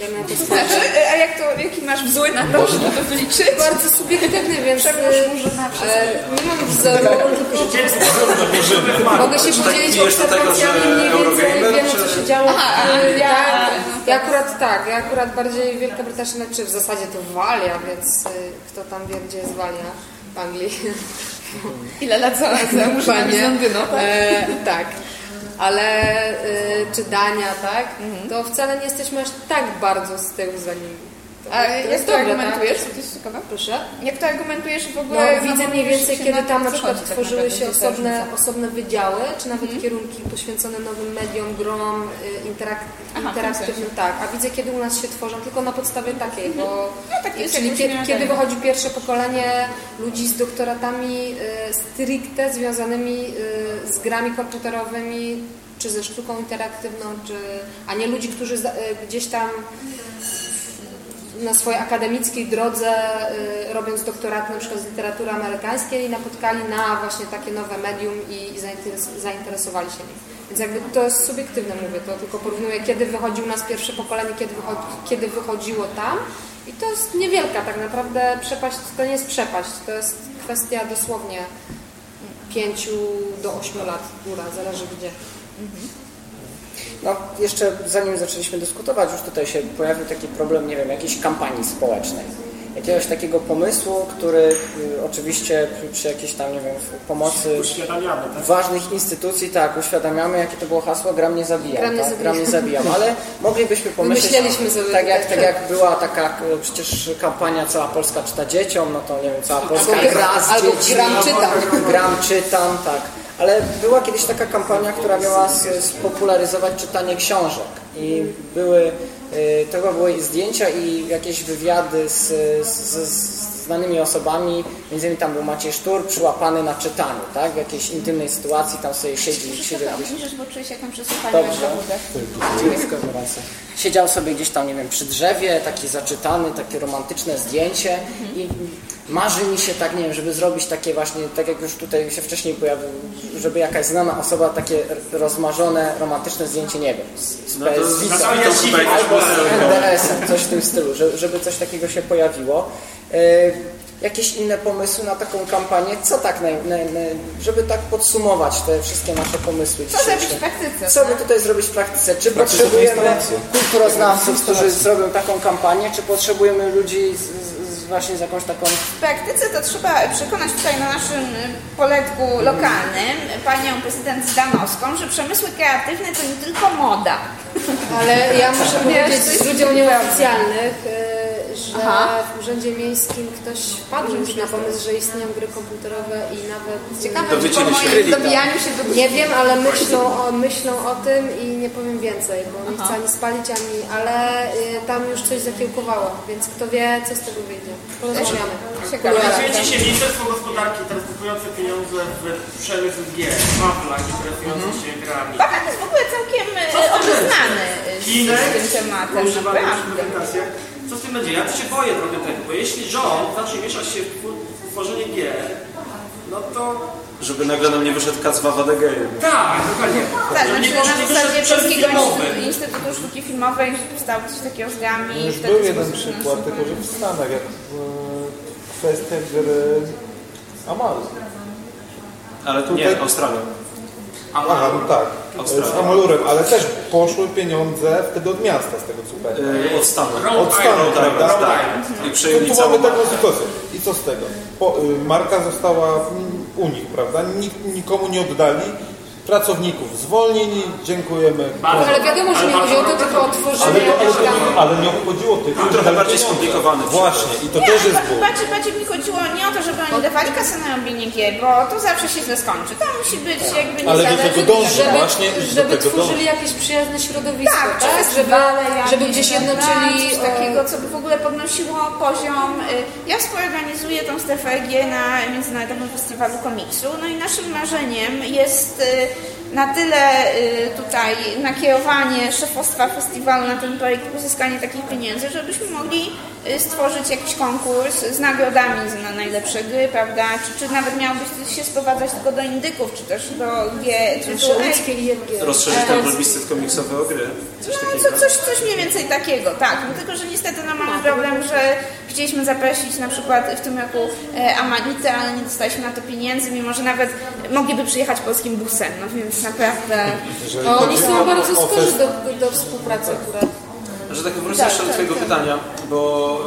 Jak na to znaczy, a jak to, jaki masz wzór na to, żeby to wyliczyć? Bardzo subiektywny, więc e, nie mam wzoru. Mogę się podzielić obserwacjami mniej więcej, wiem co się działo. ja, ja akurat tak, ja akurat bardziej Wielka Brytania, czy w zasadzie to Walia, więc e, kto tam wie, gdzie jest Walia w Anglii. Ile lat za, muszę Londynu, tak? E, tak ale y, czy Dania, tak? To wcale nie jesteśmy aż tak bardzo z tyłu za nimi. A jak to argumentujesz? Tak? To jest ciekawe. Proszę? Jak to argumentujesz w ogóle? No, widzę mniej więcej, kiedy tam na przykład tak tworzyły się osobne, osobne wydziały, czy nawet mhm. kierunki poświęcone nowym mediom, grom, y, interak interaktywnym, tak. A widzę, kiedy u nas się tworzą, tylko na podstawie takiej, mhm. bo no, tak czyli kiedy, kiedy wychodzi pierwsze pokolenie ludzi z doktoratami y, stricte związanymi y, z grami komputerowymi, czy ze sztuką interaktywną, czy, a nie ludzi, którzy gdzieś tam na swojej akademickiej drodze, y, robiąc doktorat na przykład z literatury amerykańskiej, napotkali na właśnie takie nowe medium i, zainteresowali się nim. Więc jakby to jest subiektywne, mówię, to tylko porównuję, kiedy wychodził nas pierwsze pokolenie, kiedy, kiedy wychodziło tam i to jest niewielka tak naprawdę przepaść, to nie jest przepaść, to jest kwestia dosłownie 5 do 8 lat góra, zależy gdzie. Mhm. No, jeszcze zanim zaczęliśmy dyskutować, już tutaj się pojawił taki problem, nie wiem, jakiejś kampanii społecznej. Jakiegoś takiego pomysłu, który y, oczywiście przy, przy jakiejś tam, nie wiem, pomocy tak? ważnych instytucji, tak, uświadamiamy, jakie to było hasło, gram nie zabijam, gram nie, tak? gram nie zabijam, ale [LAUGHS] moglibyśmy pomyśleć, sobie tak jak, tak jak była taka y, przecież kampania Cała Polska czyta dzieciom, no to nie wiem, Cała Polska albo, gra z albo dziećmi, gram czytam. gram czytam, tak Ale była kiedyś taka kampania, która miała spopularyzować czytanie książek i były, tego były zdjęcia i jakieś wywiady z, z, z znanymi osobami, między innymi tam był Maciej Sztur, przyłapany na czytaniu, tak? W jakiejś intymnej sytuacji, tam sobie siedzi... siedział gdzieś... bo czuję się jak tam Dobrze. Siedział sobie gdzieś tam, nie wiem, przy drzewie, taki zaczytany, takie romantyczne zdjęcie i marzy mi się tak, nie wiem, żeby zrobić takie właśnie, tak jak już tutaj się wcześniej pojawił, żeby jakaś znana osoba takie rozmarzone, romantyczne zdjęcie, nie wiem, z, no z albo z NDS-em, coś w tym stylu, żeby coś takiego się pojawiło. E, jakieś inne pomysły na taką kampanię? Co tak, naj, naj, żeby tak podsumować te wszystkie nasze pomysły Co zrobić w praktyce? Co by tutaj zrobić w praktyce? Czy potrzebujemy kulturoznawców, którzy zrobią taką kampanię, czy potrzebujemy ludzi z, z, właśnie z jakąś taką... W praktyce to trzeba przekonać tutaj na naszym poletku lokalnym panią prezydent Zdanowską, że przemysły kreatywne to nie tylko moda. Ale ja muszę powiedzieć z źródeł nieoficjalnych, że Aha. w Urzędzie Miejskim ktoś wpadł już na pomysł, że istnieją gry komputerowe i nawet... Ciekawe, czy dobijaniu się do Nie wiem, ale myślą o, myślą o tym i nie powiem więcej, bo nie chcę ani spalić, ani... Ale y, tam już coś zakiełkowało, więc kto wie, co z tego wyjdzie. Porozmawiamy. Zajmujecie się Ministerstwo Gospodarki teraz kupujące pieniądze w przemysł gier, Mafla, interesujące mhm. się grami. Bakat jest w ogóle całkiem obeznany z tym tematem, naprawdę co z tym będzie? Ja się boję trochę tego, bo jeśli rząd zacznie mieszać się w tworzenie gier, no to... Żeby nagle nam nie wyszedł Kacwa Wadegej. Tak, dokładnie. Tak, znaczy nie na zasadzie Polskiego Instytutu Sztuki Filmowej, że powstało coś takiego z grami. Już był jeden przykład, tylko że w Stanach, jak kwestia gry Amalu. Ale tu nie, Australia. Aha, no tak. Z Amalurem, ale też poszły pieniądze wtedy od miasta z tego co Yy, od Stanu. Od Stanu, prawda? Tak. I przejęli tu mamy taką sytuację. I co z tego? Po, y, marka została u nich, prawda? Nik, nikomu nie oddali pracowników zwolnieni, dziękujemy. Bardzo, ale wiadomo, że nie chodzi o to, tylko o tworzenie ale, to, ale, ale nie obchodziło tych. To trochę bardziej skomplikowane. Właśnie, i to nie, też jest ból. Bardziej, bardziej mi chodziło nie o to, żeby oni dawali kasę na robienie gier, bo to zawsze się źle skończy. To musi być jakby nie Ale do tego dąży, żeby, właśnie. Żeby tworzyli jakieś przyjazne środowisko, tak? tak? Żeby, żeby gdzieś jednoczyli... Coś takiego, co by w ogóle podnosiło poziom. Y, ja współorganizuję tą strefę gier na Międzynarodowym Festiwalu Komiksu, no i naszym marzeniem jest y, na tyle y, tutaj nakierowanie szefostwa festiwalu na ten projekt, pozyskanie takich pieniędzy, żebyśmy mogli y, stworzyć jakiś konkurs z nagrodami za najlepsze gry, prawda? Czy, czy nawet miałbyś się sprowadzać tylko do indyków, czy też do G, czy do Rozszerzyć ten plebiscyt komiksowy o gry. Coś no, takiego. coś, coś mniej więcej takiego, tak. No, tylko, że niestety no, mamy problem, że chcieliśmy zaprosić na przykład w tym roku e, Amanitę, ale nie dostaliśmy na to pieniędzy, mimo że nawet mogliby przyjechać polskim busem, no więc naprawdę... No, oni są bardzo skorzy do, do, współpracy akurat. Że tak wrócę jeszcze do tak, Twojego tak, pytania, bo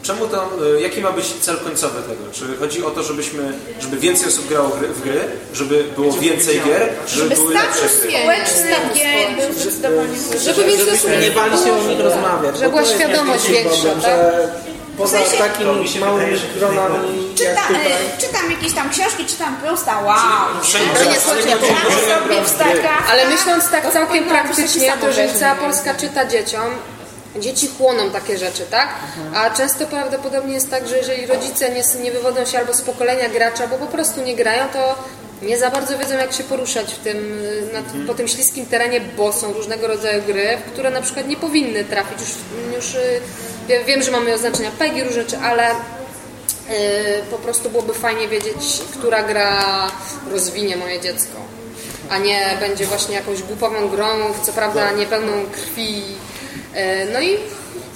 e, czemu to, e, jaki ma być cel końcowy tego? Czy chodzi o to, żebyśmy, żeby więcej osób grało w gry, żeby było więcej gier, żeby były lepsze gry? społeczny gier był zdecydowanie Żeby więcej osób nie bali się o nich rozmawiać. Żeby była świadomość większa, tak? Poza w sensie, takimi małymi gronami czyta, jak tutaj. Czytam jakieś tam książki, czytam prosta, wow. To nie sobie. Ale myśląc tak całkiem praktycznie, to że cała Polska czyta dzieciom, Dzieci chłoną takie rzeczy, tak? A często prawdopodobnie jest tak, że jeżeli rodzice nie, nie wywodzą się albo z pokolenia gracza, bo po prostu nie grają, to nie za bardzo wiedzą, jak się poruszać w tym, na, po tym śliskim terenie, bo są różnego rodzaju gry, w które na przykład nie powinny trafić. Już, już y, wiem, że mamy oznaczenia PEGI, różne rzeczy, ale y, po prostu byłoby fajnie wiedzieć, która gra rozwinie moje dziecko, a nie będzie właśnie jakąś głupową grą, co prawda niepełną krwi. Y, no i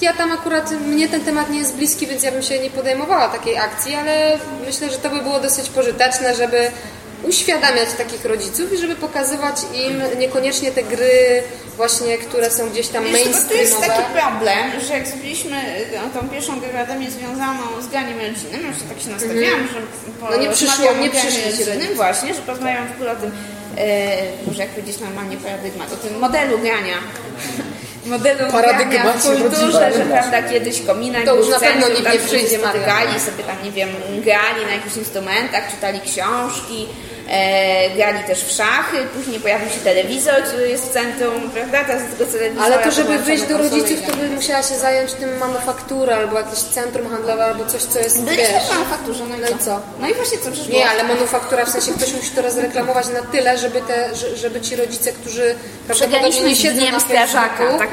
ja tam akurat, mnie ten temat nie jest bliski, więc ja bym się nie podejmowała takiej akcji, ale myślę, że to by było dosyć pożyteczne, żeby uświadamiać takich rodziców i żeby pokazywać im niekoniecznie te gry właśnie, które są gdzieś tam mainstreamowe. To jest taki problem, że jak zrobiliśmy e, tą pierwszą akademię związaną z graniem rodzinnym, już tak się nastawiałam, mm. że po, no nie przyszło, nie przyszli rodzinnym, właśnie, że porozmawiam w ogóle o tym, e, może jak powiedzieć normalnie paradygmat, o tym modelu grania [LAUGHS] modelu grania w kulturze, że prawda, kiedyś kominek to już na pewno nikt nie przyjdzie spotykali sobie tam, nie wiem, grali na jakichś instrumentach, czytali książki, e, grali też w szachy, później pojawił się telewizor, który jest w centrum, prawda, teraz z tego telewizora... Ale to, żeby wyjść do rodziców, to by musiała się zająć tym manufaktura albo jakieś centrum handlowe, albo coś, co jest, Byliśmy wiesz... w manufakturze, no i, No i co? No i właśnie co, przecież Nie, ale manufaktura, w sensie ktoś musi to rozreklamować na tyle, żeby, te, że- żeby ci rodzice, którzy prawdopodobnie nie z siedzą na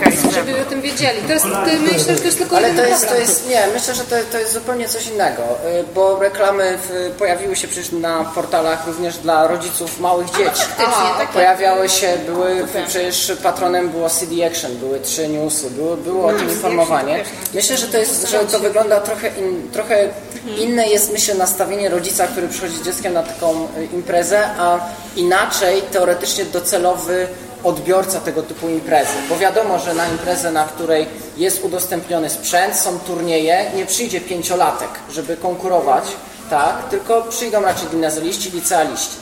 jest żeby o tym wiedzieli. To jest, to, myślę, że to jest tylko Ale to jest, to jest, nie, myślę, że to, to jest zupełnie coś innego, y, bo reklamy w, pojawiły się przecież na portalach również dla rodziców małych dzieci. faktycznie, takie- Pojawiały się, były, przecież patronem było CD Action, były trzy newsy, było, było o tym informowanie. Myślę, że to jest, że to wygląda trochę, in, trochę inne jest, myślę, nastawienie rodzica, który przychodzi z dzieckiem na taką y, imprezę, a inaczej teoretycznie docelowy odbiorca tego typu imprezy. Bo wiadomo, że na imprezę, na której jest udostępniony sprzęt, są turnieje, nie przyjdzie pięciolatek, żeby konkurować, tak, tylko przyjdą raczej gimnazjaliści, licealiści.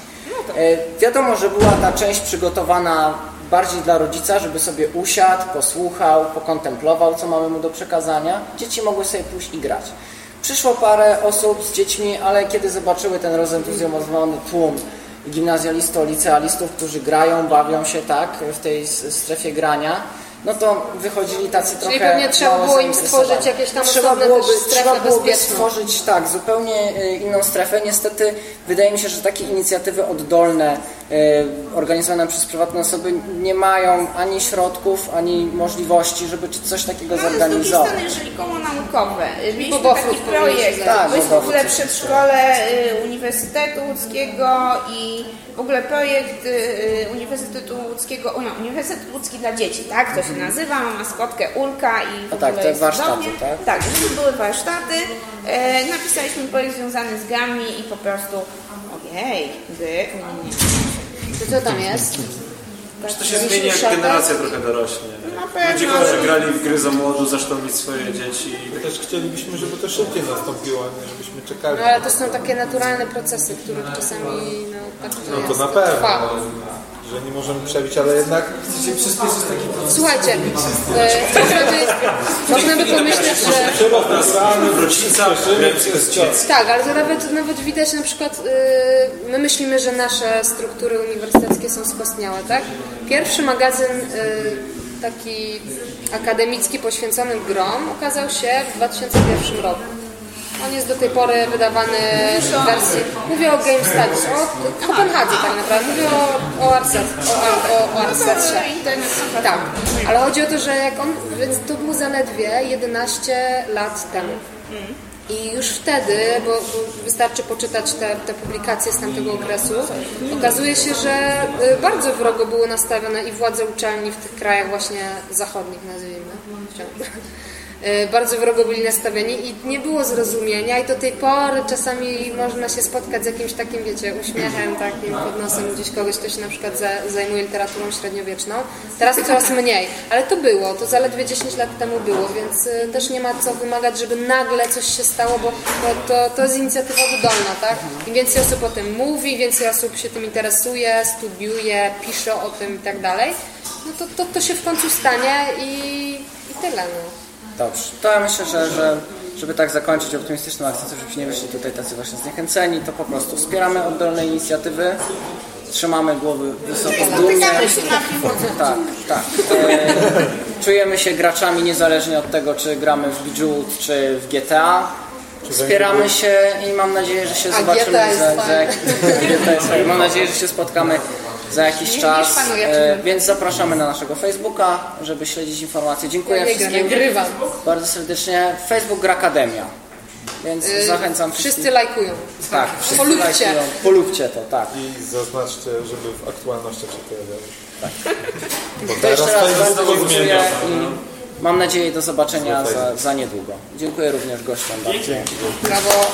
E, wiadomo, że była ta część przygotowana bardziej dla rodzica, żeby sobie usiadł, posłuchał, pokontemplował, co mamy mu do przekazania. Dzieci mogły sobie pójść i grać. Przyszło parę osób z dziećmi, ale kiedy zobaczyły ten rozentuzjazmowany tłum gimnazjalistów, licealistów, którzy grają, bawią się tak w tej strefie grania, no to wychodzili tacy trochę pewnie trzeba było im stworzyć jakieś tam trzeba byłoby, strefę trzeba byłoby stworzyć tak, zupełnie y, inną strefę. Niestety wydaje mi się, że takie inicjatywy oddolne organizowane przez prywatne osoby nie mają ani środków, ani możliwości, żeby coś takiego No, ale z drugiej zorganizować. strony, jeżeli koło naukowe, mieliśmy Bobowców taki projekt, zająć. to jest w Tak, ogóle przedszkole y, Uniwersytetu Łódzkiego i w ogóle projekt Uniwersytetu Łódzkiego, no, Uniwersytet Łódzki dla dzieci, tak to się nazywa, ma maskotkę Ulka i w A tak, ogóle te warsztaty, cudownie. tak? Tak, żeby były warsztaty, e, napisaliśmy projekt związany z grami i po prostu, ojej, gry, nie, nie. To co tam jest? Czy to się zmieni, jak generacja trochę dorośnie? Ludzie, którzy grali w gry za młodu, zaczną mieć swoje dzieci. Też chcielibyśmy, żeby to szybciej nastąpiło, a nie żebyśmy czekali. No ale to są takie naturalne procesy, których czasami no, tak to No to jest. na pewno, Trwa. No, że nie możemy przebić, ale jednak Chcecie przyspieszyć taki proces? Słuchajcie, e, można, by, można by pomyśleć, że... przez dziecko. Tak, ale to nawet, nawet widać na przykład, y, my myślimy, że nasze struktury uniwersyteckie są skostniałe, tak? Pierwszy magazyn y, taki akademicki poświęcony grom ukazał się w 2001 roku. On jest do tej pory wydawany w wersji, mówię o Game Studies, o Kopenhadze tak naprawdę, mówię o, o Arset, o, o. Tak, ale chodzi o to, że jak on, więc to było zaledwie 11 lat temu. I już wtedy, bo, wystarczy poczytać te, te publikacje z tamtego okresu, okazuje się, że y, bardzo wrogo było nastawione i władze uczelni w tych krajach właśnie zachodnich, nazwijmy, bardzo wrogo byli nastawieni i nie było zrozumienia i do tej pory czasami można się spotkać z jakimś takim, wiecie, uśmiechem takim pod nosem gdzieś kogoś, kto się na przykład za, zajmuje literaturą średniowieczną. Teraz coraz mniej, ale to było, to zaledwie 10 lat temu było, więc y, też nie ma co wymagać, żeby nagle coś się stało, bo to, to, to jest inicjatywa wydolna, tak? Im więcej osób o tym mówi, więcej osób się tym interesuje, studiuje, pisze o tym i tak dalej, no to, to, to się w końcu stanie i, i tyle, no. Dobrze, to ja myślę, że, że żeby tak zakończyć optymistyczną akcentem, żebyśmy nie wyszli tutaj tacy właśnie zniechęceni, to po prostu wspieramy oddolne inicjatywy, trzymamy głowy wysoko w piwo. Tak, tak. E, czujemy się graczami niezależnie od tego, czy gramy w Bejeweled, czy w GTA. Wspieramy się i mam nadzieję, że się zobaczymy za, za [LAUGHS] jest fajne. Mam nadzieję, że się spotkamy za jakiś Nie- czas. E, więc zapraszamy na naszego Facebooka, żeby śledzić informacje. Dziękuję Ja nie wszystkim nagrywam. bardzo serdecznie. Facebook Gra Akademia. Więc Y, zachęcam Wszyscy wszystkich. lajkują. Tak, wszyscy Polubcie. lajkują. Polubcie to, tak. I zaznaczcie, żeby w aktualnościach się pojawiały. Bo To jeszcze raz jest bardzo dziękuję i mam nadzieję do zobaczenia za, za niedługo. Dziękuję również gościom bardzo. Brawo.